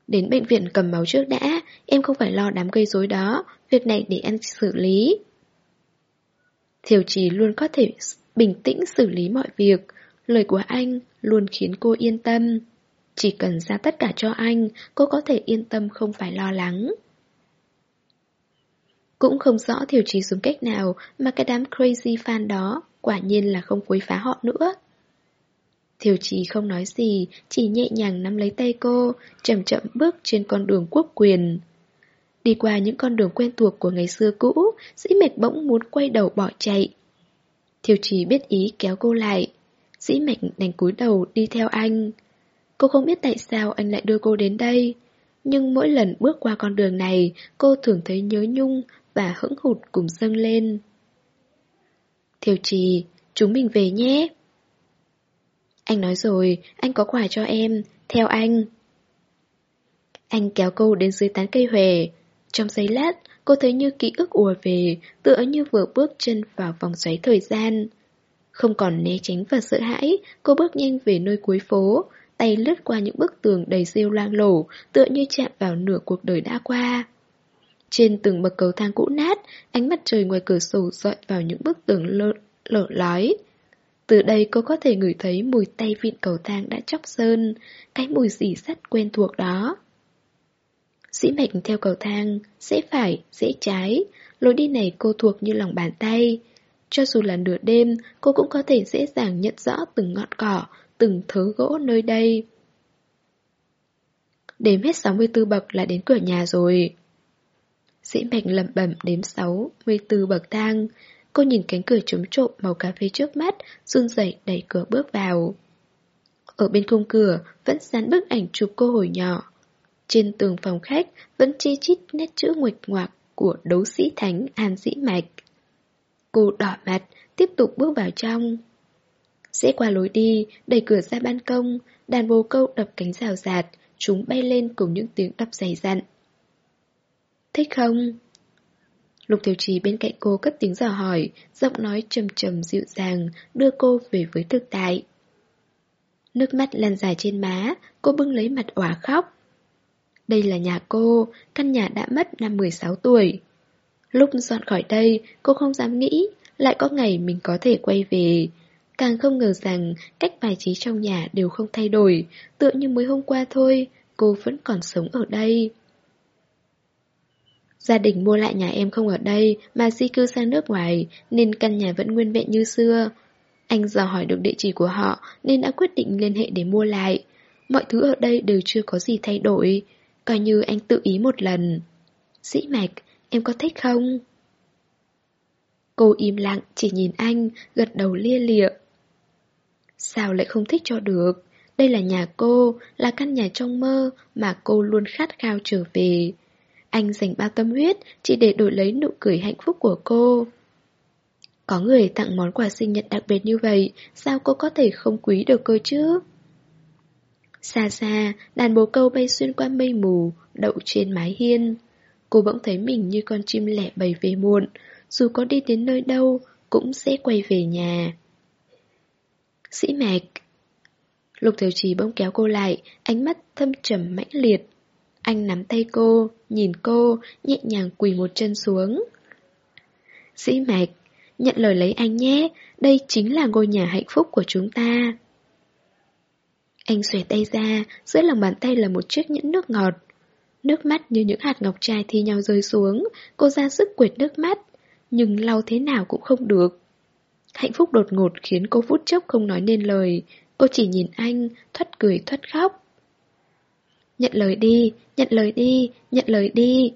Đến bệnh viện cầm máu trước đã, em không phải lo đám gây rối đó, việc này để anh xử lý. Thiều trì luôn có thể bình tĩnh xử lý mọi việc, lời của anh luôn khiến cô yên tâm. Chỉ cần ra tất cả cho anh, cô có thể yên tâm không phải lo lắng. Cũng không rõ Thiều trì dùng cách nào mà cái đám crazy fan đó quả nhiên là không quấy phá họ nữa. Thiều trì không nói gì, chỉ nhẹ nhàng nắm lấy tay cô, chậm chậm bước trên con đường quốc quyền. Đi qua những con đường quen thuộc của ngày xưa cũ, dĩ mệt bỗng muốn quay đầu bỏ chạy. Thiều trì biết ý kéo cô lại. Dĩ mạch đành cúi đầu đi theo anh. Cô không biết tại sao anh lại đưa cô đến đây. Nhưng mỗi lần bước qua con đường này, cô thường thấy nhớ nhung và hững hụt cùng dâng lên. Thiều trì, chúng mình về nhé. Anh nói rồi, anh có quà cho em, theo anh. Anh kéo cô đến dưới tán cây hòe. Trong giây lát, cô thấy như ký ức ùa về, tựa như vừa bước chân vào vòng xoáy thời gian. Không còn né tránh và sợ hãi, cô bước nhanh về nơi cuối phố, tay lướt qua những bức tường đầy rêu loang lổ, tựa như chạm vào nửa cuộc đời đã qua. Trên từng bậc cầu thang cũ nát, ánh mặt trời ngoài cửa sổ dọi vào những bức tường lở lở lói. Từ đây cô có thể ngửi thấy mùi tay vịn cầu thang đã chóc sơn, cái mùi dỉ sắt quen thuộc đó. Dĩ mạch theo cầu thang, dễ phải, dễ trái, lối đi này cô thuộc như lòng bàn tay. Cho dù là nửa đêm, cô cũng có thể dễ dàng nhận rõ từng ngọn cỏ, từng thớ gỗ nơi đây. Đếm hết 64 bậc là đến cửa nhà rồi. Dĩ mạch lẩm bẩm đếm 64 bậc thang. Cô nhìn cánh cửa trống trộm màu cà phê trước mắt, run rẩy đẩy cửa bước vào. Ở bên khung cửa vẫn dán bức ảnh chụp cô hồi nhỏ. Trên tường phòng khách vẫn chi chít nét chữ nguệch ngoạc của đấu sĩ thánh An Dĩ Mạch. Cô đỏ mặt, tiếp tục bước vào trong. Sẽ qua lối đi, đẩy cửa ra ban công, đàn bồ câu đập cánh rào rạt, chúng bay lên cùng những tiếng đập dày dặn. Thích không? Lục Tiểu Trì bên cạnh cô cất tiếng dò hỏi, giọng nói trầm trầm dịu dàng, đưa cô về với thực tại. Nước mắt lan dài trên má, cô bưng lấy mặt òa khóc. Đây là nhà cô, căn nhà đã mất năm 16 tuổi. Lúc dọn khỏi đây, cô không dám nghĩ, lại có ngày mình có thể quay về. Càng không ngờ rằng cách bài trí trong nhà đều không thay đổi, tựa như mới hôm qua thôi, cô vẫn còn sống ở đây. Gia đình mua lại nhà em không ở đây mà di cư sang nước ngoài nên căn nhà vẫn nguyên vẹn như xưa. Anh dò hỏi được địa chỉ của họ nên đã quyết định liên hệ để mua lại. Mọi thứ ở đây đều chưa có gì thay đổi, coi như anh tự ý một lần. Dĩ mạch, em có thích không? Cô im lặng chỉ nhìn anh, gật đầu lia lịa. Sao lại không thích cho được? Đây là nhà cô, là căn nhà trong mơ mà cô luôn khát khao trở về. Anh dành bao tâm huyết chỉ để đổi lấy nụ cười hạnh phúc của cô. Có người tặng món quà sinh nhật đặc biệt như vậy, sao cô có thể không quý được cơ chứ? Xa xa, đàn bồ câu bay xuyên qua mây mù, đậu trên mái hiên. Cô bỗng thấy mình như con chim lẻ bầy về muộn, dù có đi đến nơi đâu, cũng sẽ quay về nhà. Sĩ mạch Lục Tiểu Trì bỗng kéo cô lại, ánh mắt thâm trầm mãnh liệt. Anh nắm tay cô, nhìn cô, nhẹ nhàng quỳ một chân xuống. Sĩ mạch, nhận lời lấy anh nhé, đây chính là ngôi nhà hạnh phúc của chúng ta. Anh xòe tay ra, giữa lòng bàn tay là một chiếc nhẫn nước ngọt. Nước mắt như những hạt ngọc trai thi nhau rơi xuống, cô ra sức quệt nước mắt, nhưng lau thế nào cũng không được. Hạnh phúc đột ngột khiến cô phút chốc không nói nên lời, cô chỉ nhìn anh, thoát cười thoát khóc. Nhận lời đi, nhận lời đi, nhận lời đi.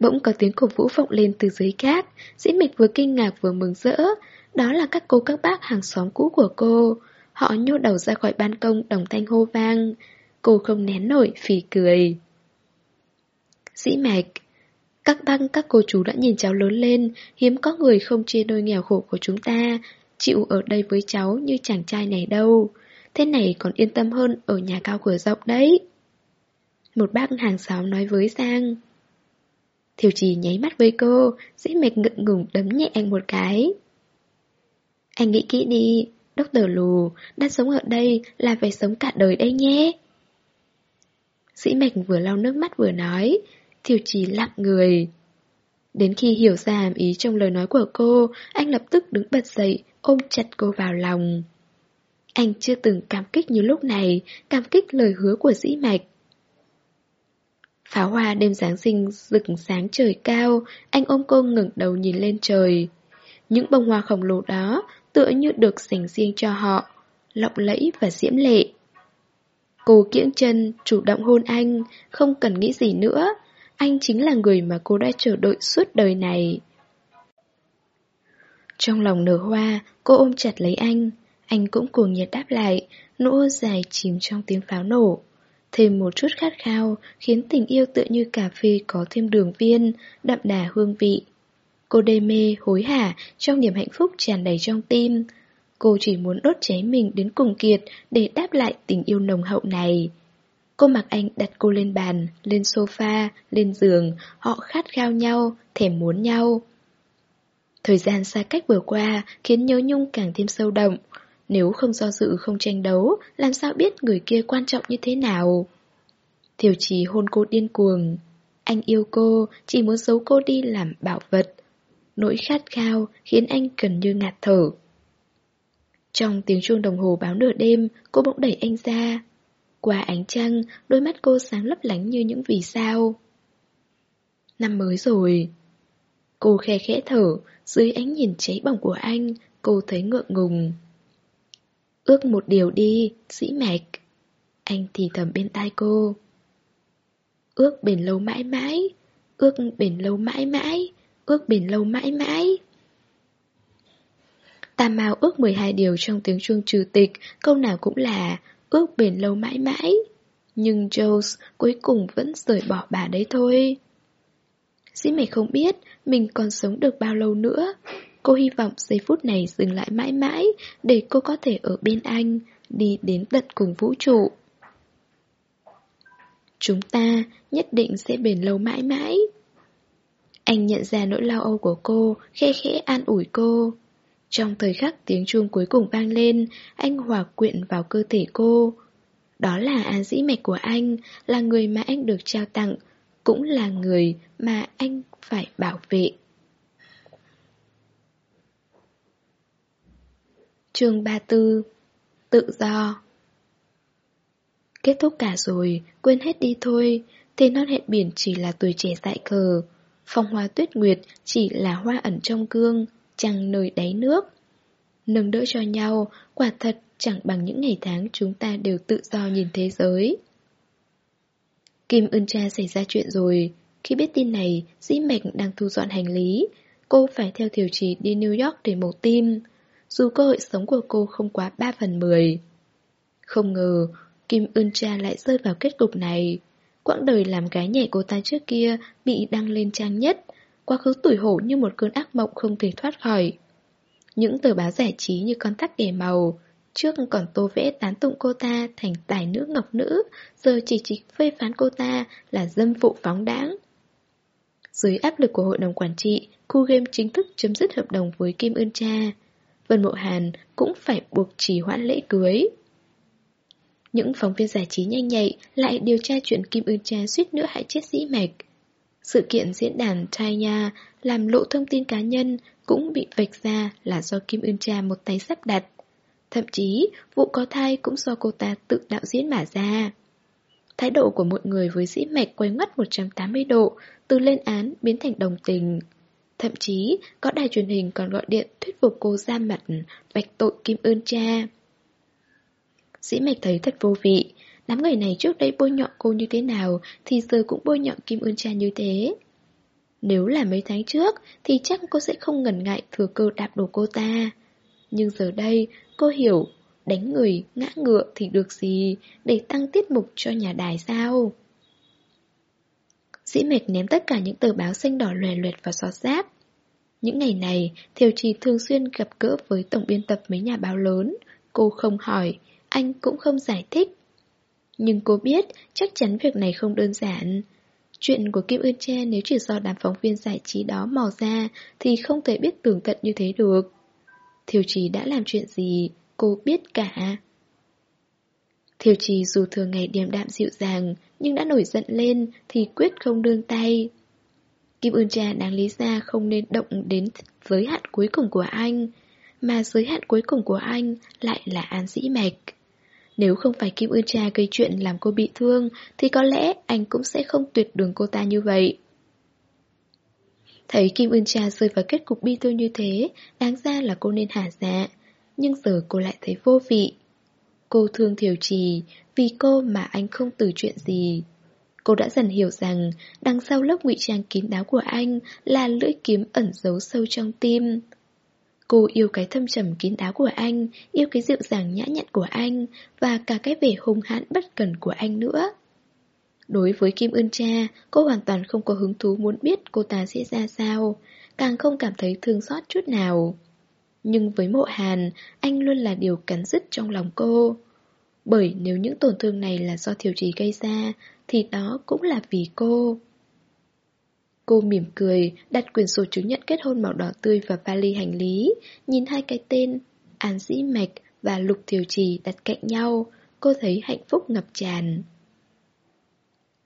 Bỗng có tiếng cổ vũ vọng lên từ dưới cát, dĩ mịch vừa kinh ngạc vừa mừng rỡ, đó là các cô các bác hàng xóm cũ của cô. Họ nhô đầu ra khỏi ban công đồng thanh hô vang. Cô không nén nổi, phì cười. Dĩ mạch Các băng các cô chú đã nhìn cháu lớn lên, hiếm có người không chia đôi nghèo khổ của chúng ta, chịu ở đây với cháu như chàng trai này đâu. Thế này còn yên tâm hơn ở nhà cao cửa rộng đấy. Một bác hàng xóm nói với Giang. Thiều trì nháy mắt với cô, dĩ mệt ngượng ngùng đấm nhẹ anh một cái. Anh nghĩ kỹ đi, đốc tờ lù, đã sống ở đây là phải sống cả đời đây nhé. Dĩ mạch vừa lau nước mắt vừa nói, thiều trì lặng người. Đến khi hiểu ra hàm ý trong lời nói của cô, anh lập tức đứng bật dậy, ôm chặt cô vào lòng. Anh chưa từng cảm kích như lúc này, cảm kích lời hứa của dĩ mạch. Pháo hoa đêm Giáng sinh rực sáng trời cao, anh ôm cô ngẩng đầu nhìn lên trời. Những bông hoa khổng lồ đó tựa như được dành riêng cho họ, lộng lẫy và diễm lệ. Cô kiễng chân, chủ động hôn anh, không cần nghĩ gì nữa. Anh chính là người mà cô đã chờ đợi suốt đời này. Trong lòng nở hoa, cô ôm chặt lấy anh. Anh cũng cuồng nhiệt đáp lại, nỗ dài chìm trong tiếng pháo nổ. Thêm một chút khát khao khiến tình yêu tựa như cà phê có thêm đường viên, đậm đà hương vị. Cô đê mê, hối hả, trong niềm hạnh phúc tràn đầy trong tim. Cô chỉ muốn đốt cháy mình đến cùng kiệt để đáp lại tình yêu nồng hậu này. Cô mặc anh đặt cô lên bàn, lên sofa, lên giường, họ khát khao nhau, thèm muốn nhau. Thời gian xa cách vừa qua khiến nhớ nhung càng thêm sâu đậm. Nếu không do dự không tranh đấu, làm sao biết người kia quan trọng như thế nào? Thiều trì hôn cô điên cuồng. Anh yêu cô, chỉ muốn giấu cô đi làm bảo vật. Nỗi khát khao khiến anh gần như ngạt thở. Trong tiếng chuông đồng hồ báo nửa đêm, cô bỗng đẩy anh ra. Qua ánh trăng, đôi mắt cô sáng lấp lánh như những vì sao. Năm mới rồi. Cô khe khẽ thở, dưới ánh nhìn cháy bỏng của anh, cô thấy ngượng ngùng. Ước một điều đi, sĩ mạch. Anh thì thầm bên tai cô. Ước bền lâu mãi mãi, ước bền lâu mãi mãi, ước bền lâu mãi mãi. Tam Mao ước 12 điều trong tiếng chuông trừ tịch, câu nào cũng là ước bền lâu mãi mãi. Nhưng Jones cuối cùng vẫn rời bỏ bà đấy thôi. Dĩ mày không biết mình còn sống được bao lâu nữa. Cô hy vọng giây phút này dừng lại mãi mãi để cô có thể ở bên anh, đi đến tận cùng vũ trụ. Chúng ta nhất định sẽ bền lâu mãi mãi. Anh nhận ra nỗi lo âu của cô, khe khẽ an ủi cô. Trong thời khắc tiếng chuông cuối cùng vang lên, anh hòa quyện vào cơ thể cô. Đó là an dĩ mạch của anh, là người mà anh được trao tặng, cũng là người mà anh phải bảo vệ. Chương 34 Tự do. Kết thúc cả rồi, quên hết đi thôi, thế non hẹn biển chỉ là tuổi trẻ dại khờ, phong hoa tuyết nguyệt chỉ là hoa ẩn trong gương, chẳng nơi đáy nước. Nâng đỡ cho nhau, quả thật chẳng bằng những ngày tháng chúng ta đều tự do nhìn thế giới. Kim ưn cha xảy ra chuyện rồi, khi biết tin này, dĩ mạch đang thu dọn hành lý, cô phải theo thiểu chỉ đi New York để mổ tim, dù cơ hội sống của cô không quá 3 phần 10. Không ngờ, Kim ưn cha lại rơi vào kết cục này. Quãng đời làm gái nhảy cô ta trước kia bị đăng lên trang nhất, quá khứ tuổi hổ như một cơn ác mộng không thể thoát khỏi. Những tờ báo giải trí như con tắc để màu, trước còn tô vẽ tán tụng cô ta thành tài nữ ngọc nữ, giờ chỉ trích phê phán cô ta là dâm phụ phóng đãng. Dưới áp lực của hội đồng quản trị, khu game chính thức chấm dứt hợp đồng với Kim Ưn Cha. Vân Mộ Hàn cũng phải buộc trì hoãn lễ cưới. Những phóng viên giải trí nhanh nhạy lại điều tra chuyện Kim Ưn Cha suýt nữa hại chết dĩ mạch. Sự kiện diễn đàn China làm lộ thông tin cá nhân cũng bị vạch ra là do Kim Ưn Cha một tay sắp đặt. Thậm chí, vụ có thai cũng do cô ta tự đạo diễn mà ra. Thái độ của mọi người với dĩ mạch quay ngoắt 180 độ, từ lên án biến thành đồng tình. Thậm chí, có đài truyền hình còn gọi điện thuyết phục cô ra mặt, bạch tội Kim ơn Cha. Dĩ mạch thấy thật vô vị, đám người này trước đây bôi nhọ cô như thế nào thì giờ cũng bôi nhọ Kim ơn Cha như thế. Nếu là mấy tháng trước thì chắc cô sẽ không ngần ngại thừa cơ đạp đổ cô ta. Nhưng giờ đây cô hiểu đánh người, ngã ngựa thì được gì để tăng tiết mục cho nhà đài sao? Dĩ mệt ném tất cả những tờ báo xanh đỏ lòe loẹt vào xót giáp. Những ngày này, Thiều Trì thường xuyên gặp gỡ với tổng biên tập mấy nhà báo lớn. Cô không hỏi, anh cũng không giải thích. Nhưng cô biết chắc chắn việc này không đơn giản. Chuyện của Kim Ưn Che nếu chỉ do đám phóng viên giải trí đó mò ra thì không thể biết tường tận như thế được. Thiều Trì đã làm chuyện gì, cô biết cả. Thiều Trì dù thường ngày điềm đạm dịu dàng, nhưng đã nổi giận lên thì quyết không đương tay. Kim Ưn Cha đáng lý ra không nên động đến giới hạn cuối cùng của anh, mà giới hạn cuối cùng của anh lại là An Dĩ Mạch. Nếu không phải Kim Ưn Cha gây chuyện làm cô bị thương, thì có lẽ anh cũng sẽ không tuyệt đường cô ta như vậy. Thấy Kim Ưn Cha rơi vào kết cục bi thương như thế, đáng ra là cô nên hả dạ. Nhưng giờ cô lại thấy vô vị. Cô thương Thiều Trì, vì cô mà anh không từ chuyện gì. Cô đã dần hiểu rằng đằng sau lớp ngụy trang kín đáo của anh là lưỡi kiếm ẩn giấu sâu trong tim. Cô yêu cái thâm trầm kín đáo của anh, yêu cái dịu dàng nhã nhặn của anh và cả cái vẻ hung hãn bất cần của anh nữa. Đối với Kim Ưn Cha, cô hoàn toàn không có hứng thú muốn biết cô ta sẽ ra sao, càng không cảm thấy thương xót chút nào. Nhưng với mộ hàn, anh luôn là điều cắn rứt trong lòng cô. Bởi nếu những tổn thương này là do thiểu trí gây ra, thì đó cũng là vì cô. Cô mỉm cười, đặt quyển sổ chứng nhận kết hôn màu đỏ tươi vào vali hành lý, nhìn hai cái tên An Dĩ Mạch và Lục Thiều Trì đặt cạnh nhau, cô thấy hạnh phúc ngập tràn.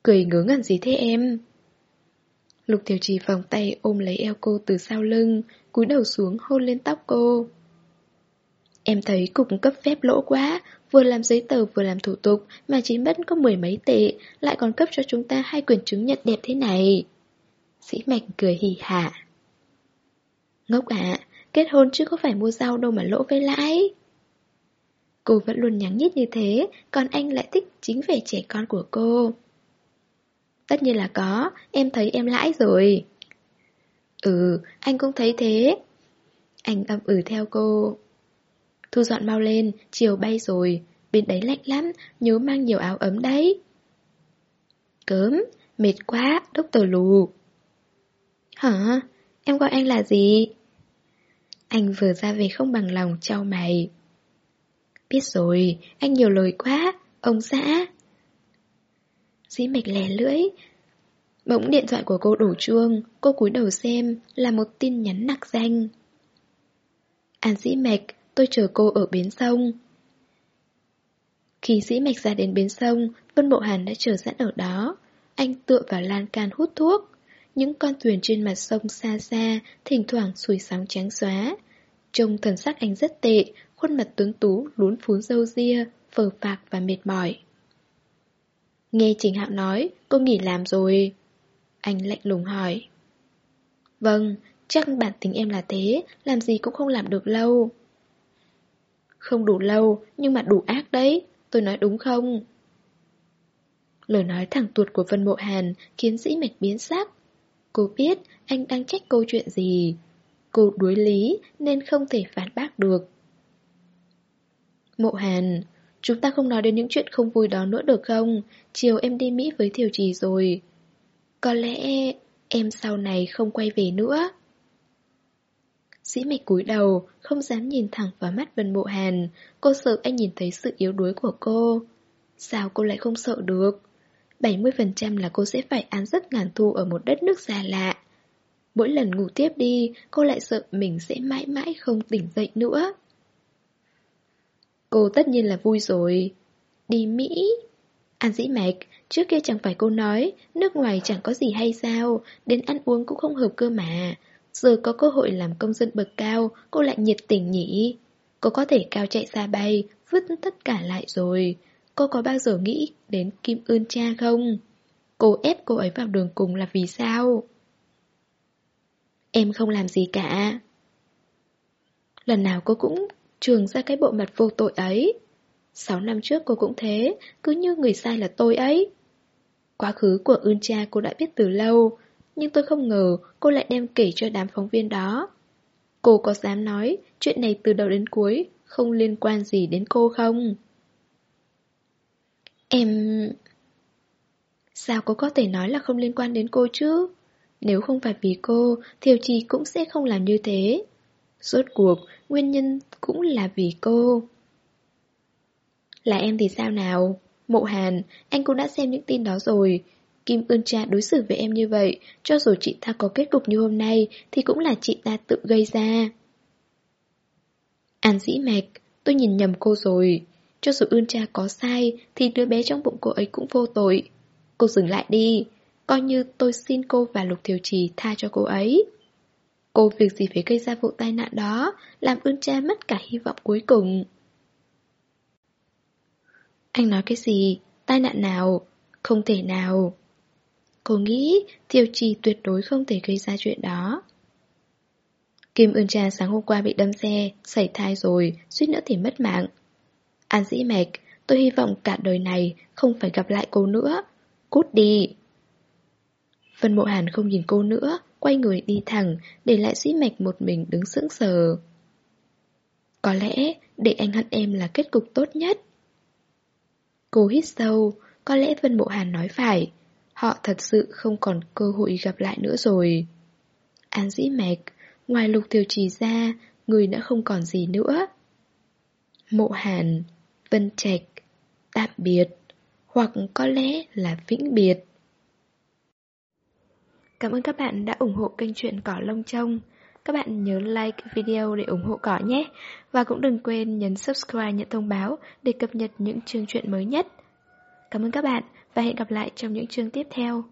Cười ngớ ngẩn gì thế em? Lục Thiều Trì vòng tay ôm lấy eo cô từ sau lưng, cúi đầu xuống hôn lên tóc cô. Em thấy cục cấp phép lỗ quá, vừa làm giấy tờ vừa làm thủ tục mà chỉ mất có mười mấy tệ, lại còn cấp cho chúng ta hai quyển chứng nhận đẹp thế này. Sĩ Mạch cười hì hả. Ngốc ạ, kết hôn chứ có phải mua rau đâu mà lỗ với lãi. Cô vẫn luôn nhắn nhít như thế, còn anh lại thích chính vẻ trẻ con của cô. Tất nhiên là có, em thấy em lãi rồi. Ừ, anh cũng thấy thế. Anh âm ừ theo cô. Thu dọn mau lên, chiều bay rồi, bên đấy lạnh lắm, nhớ mang nhiều áo ấm đấy. Cớm, mệt quá, đốc tờ lù. Hả? Em gọi anh là gì? Anh vừa ra về không bằng lòng trao mày. Biết rồi, anh nhiều lời quá, ông xã. Dĩ mạch lè lưỡi. Bỗng điện thoại của cô đổ chuông, cô cúi đầu xem, là một tin nhắn nặc danh. An dĩ mạch, tôi chờ cô ở bến sông. Khi dĩ mạch ra đến bến sông, Vân Bộ Hàn đã chờ sẵn ở đó. Anh tựa vào lan can hút thuốc. Những con thuyền trên mặt sông xa xa, thỉnh thoảng xùi sóng trắng xóa. Trông thần sắc anh rất tệ, khuôn mặt tuấn tú lún phún râu ria, phờ phạc và mệt mỏi. Nghe Trình Hạo nói, cô nghỉ làm rồi. Anh lạnh lùng hỏi. Vâng, chắc bản tính em là thế, làm gì cũng không làm được lâu. Không đủ lâu, nhưng mà đủ ác đấy, tôi nói đúng không? Lời nói thẳng tuột của Vân Mộ Hàn khiến dĩ mạch biến sắc. Cô biết anh đang trách câu chuyện gì. Cô đuối lý nên không thể phản bác được. Mộ Hàn, chúng ta không nói đến những chuyện không vui đó nữa được không? Chiều em đi Mỹ với Thiều Trì rồi. Có lẽ em sau này không quay về nữa. Dĩ mạch cúi đầu, không dám nhìn thẳng vào mắt Vân Mộ Hàn. Cô sợ anh nhìn thấy sự yếu đuối của cô. Sao cô lại không sợ được? 70% là cô sẽ phải ăn rất ngàn thu ở một đất nước xa lạ. Mỗi lần ngủ tiếp đi, cô lại sợ mình sẽ mãi mãi không tỉnh dậy nữa. Cô tất nhiên là vui rồi. Đi Mỹ? An dĩ mạch, trước kia chẳng phải cô nói, nước ngoài chẳng có gì hay sao, đến ăn uống cũng không hợp cơ mà. Giờ có cơ hội làm công dân bậc cao, cô lại nhiệt tình nhỉ? Cô có thể cao chạy xa bay, vứt tất cả lại rồi. Cô có bao giờ nghĩ đến Kim Ươn cha không? Cô ép cô ấy vào đường cùng là vì sao? Em không làm gì cả. Lần nào cô cũng trường ra cái bộ mặt vô tội ấy. Sáu năm trước cô cũng thế, cứ như người sai là tôi ấy. Quá khứ của ươn cha cô đã biết từ lâu, nhưng tôi không ngờ cô lại đem kể cho đám phóng viên đó. Cô có dám nói chuyện này từ đầu đến cuối không liên quan gì đến cô không? Em... Sao cô có thể nói là không liên quan đến cô chứ? Nếu không phải vì cô, Thiều Trì cũng sẽ không làm như thế. Rốt cuộc, nguyên nhân cũng là vì cô. Là em thì sao nào? Mộ Hàn, anh cũng đã xem những tin đó rồi. Kim Ưn Cha đối xử với em như vậy, cho dù chị ta có kết cục như hôm nay, thì cũng là chị ta tự gây ra. An dĩ mạch, tôi nhìn nhầm cô rồi. Cho dù Ưn Cha có sai, thì đứa bé trong bụng cô ấy cũng vô tội. Cô dừng lại đi, coi như tôi xin cô và Lục Thiều Trì tha cho cô ấy. Cô việc gì phải gây ra vụ tai nạn đó, làm Ưn Cha mất cả hy vọng cuối cùng. Anh nói cái gì? Tai nạn nào? Không thể nào. Cô nghĩ Tiêu Trì tuyệt đối không thể gây ra chuyện đó. Kim Ưn Cha sáng hôm qua bị đâm xe, xảy thai rồi, suýt nữa thì mất mạng. An dĩ mạch, tôi hy vọng cả đời này không phải gặp lại cô nữa. Cút đi. Vân Mộ Hàn không nhìn cô nữa, quay người đi thẳng, để lại dĩ mạch một mình đứng sững sờ. Có lẽ để anh hận em là kết cục tốt nhất. Cô hít sâu, có lẽ Vân Mộ Hàn nói phải. Họ thật sự không còn cơ hội gặp lại nữa rồi. An dĩ mạch, ngoài lục tiêu trì ra, người đã không còn gì nữa. Mộ Hàn, Vân Trạch, tạm biệt, hoặc có lẽ là vĩnh biệt. Cảm ơn các bạn đã ủng hộ kênh truyện Cỏ Lông Trông. Các bạn nhớ like video để ủng hộ cỏ nhé. Và cũng đừng quên nhấn subscribe, nhận thông báo để cập nhật những chương truyện mới nhất. Cảm ơn các bạn và hẹn gặp lại trong những chương tiếp theo.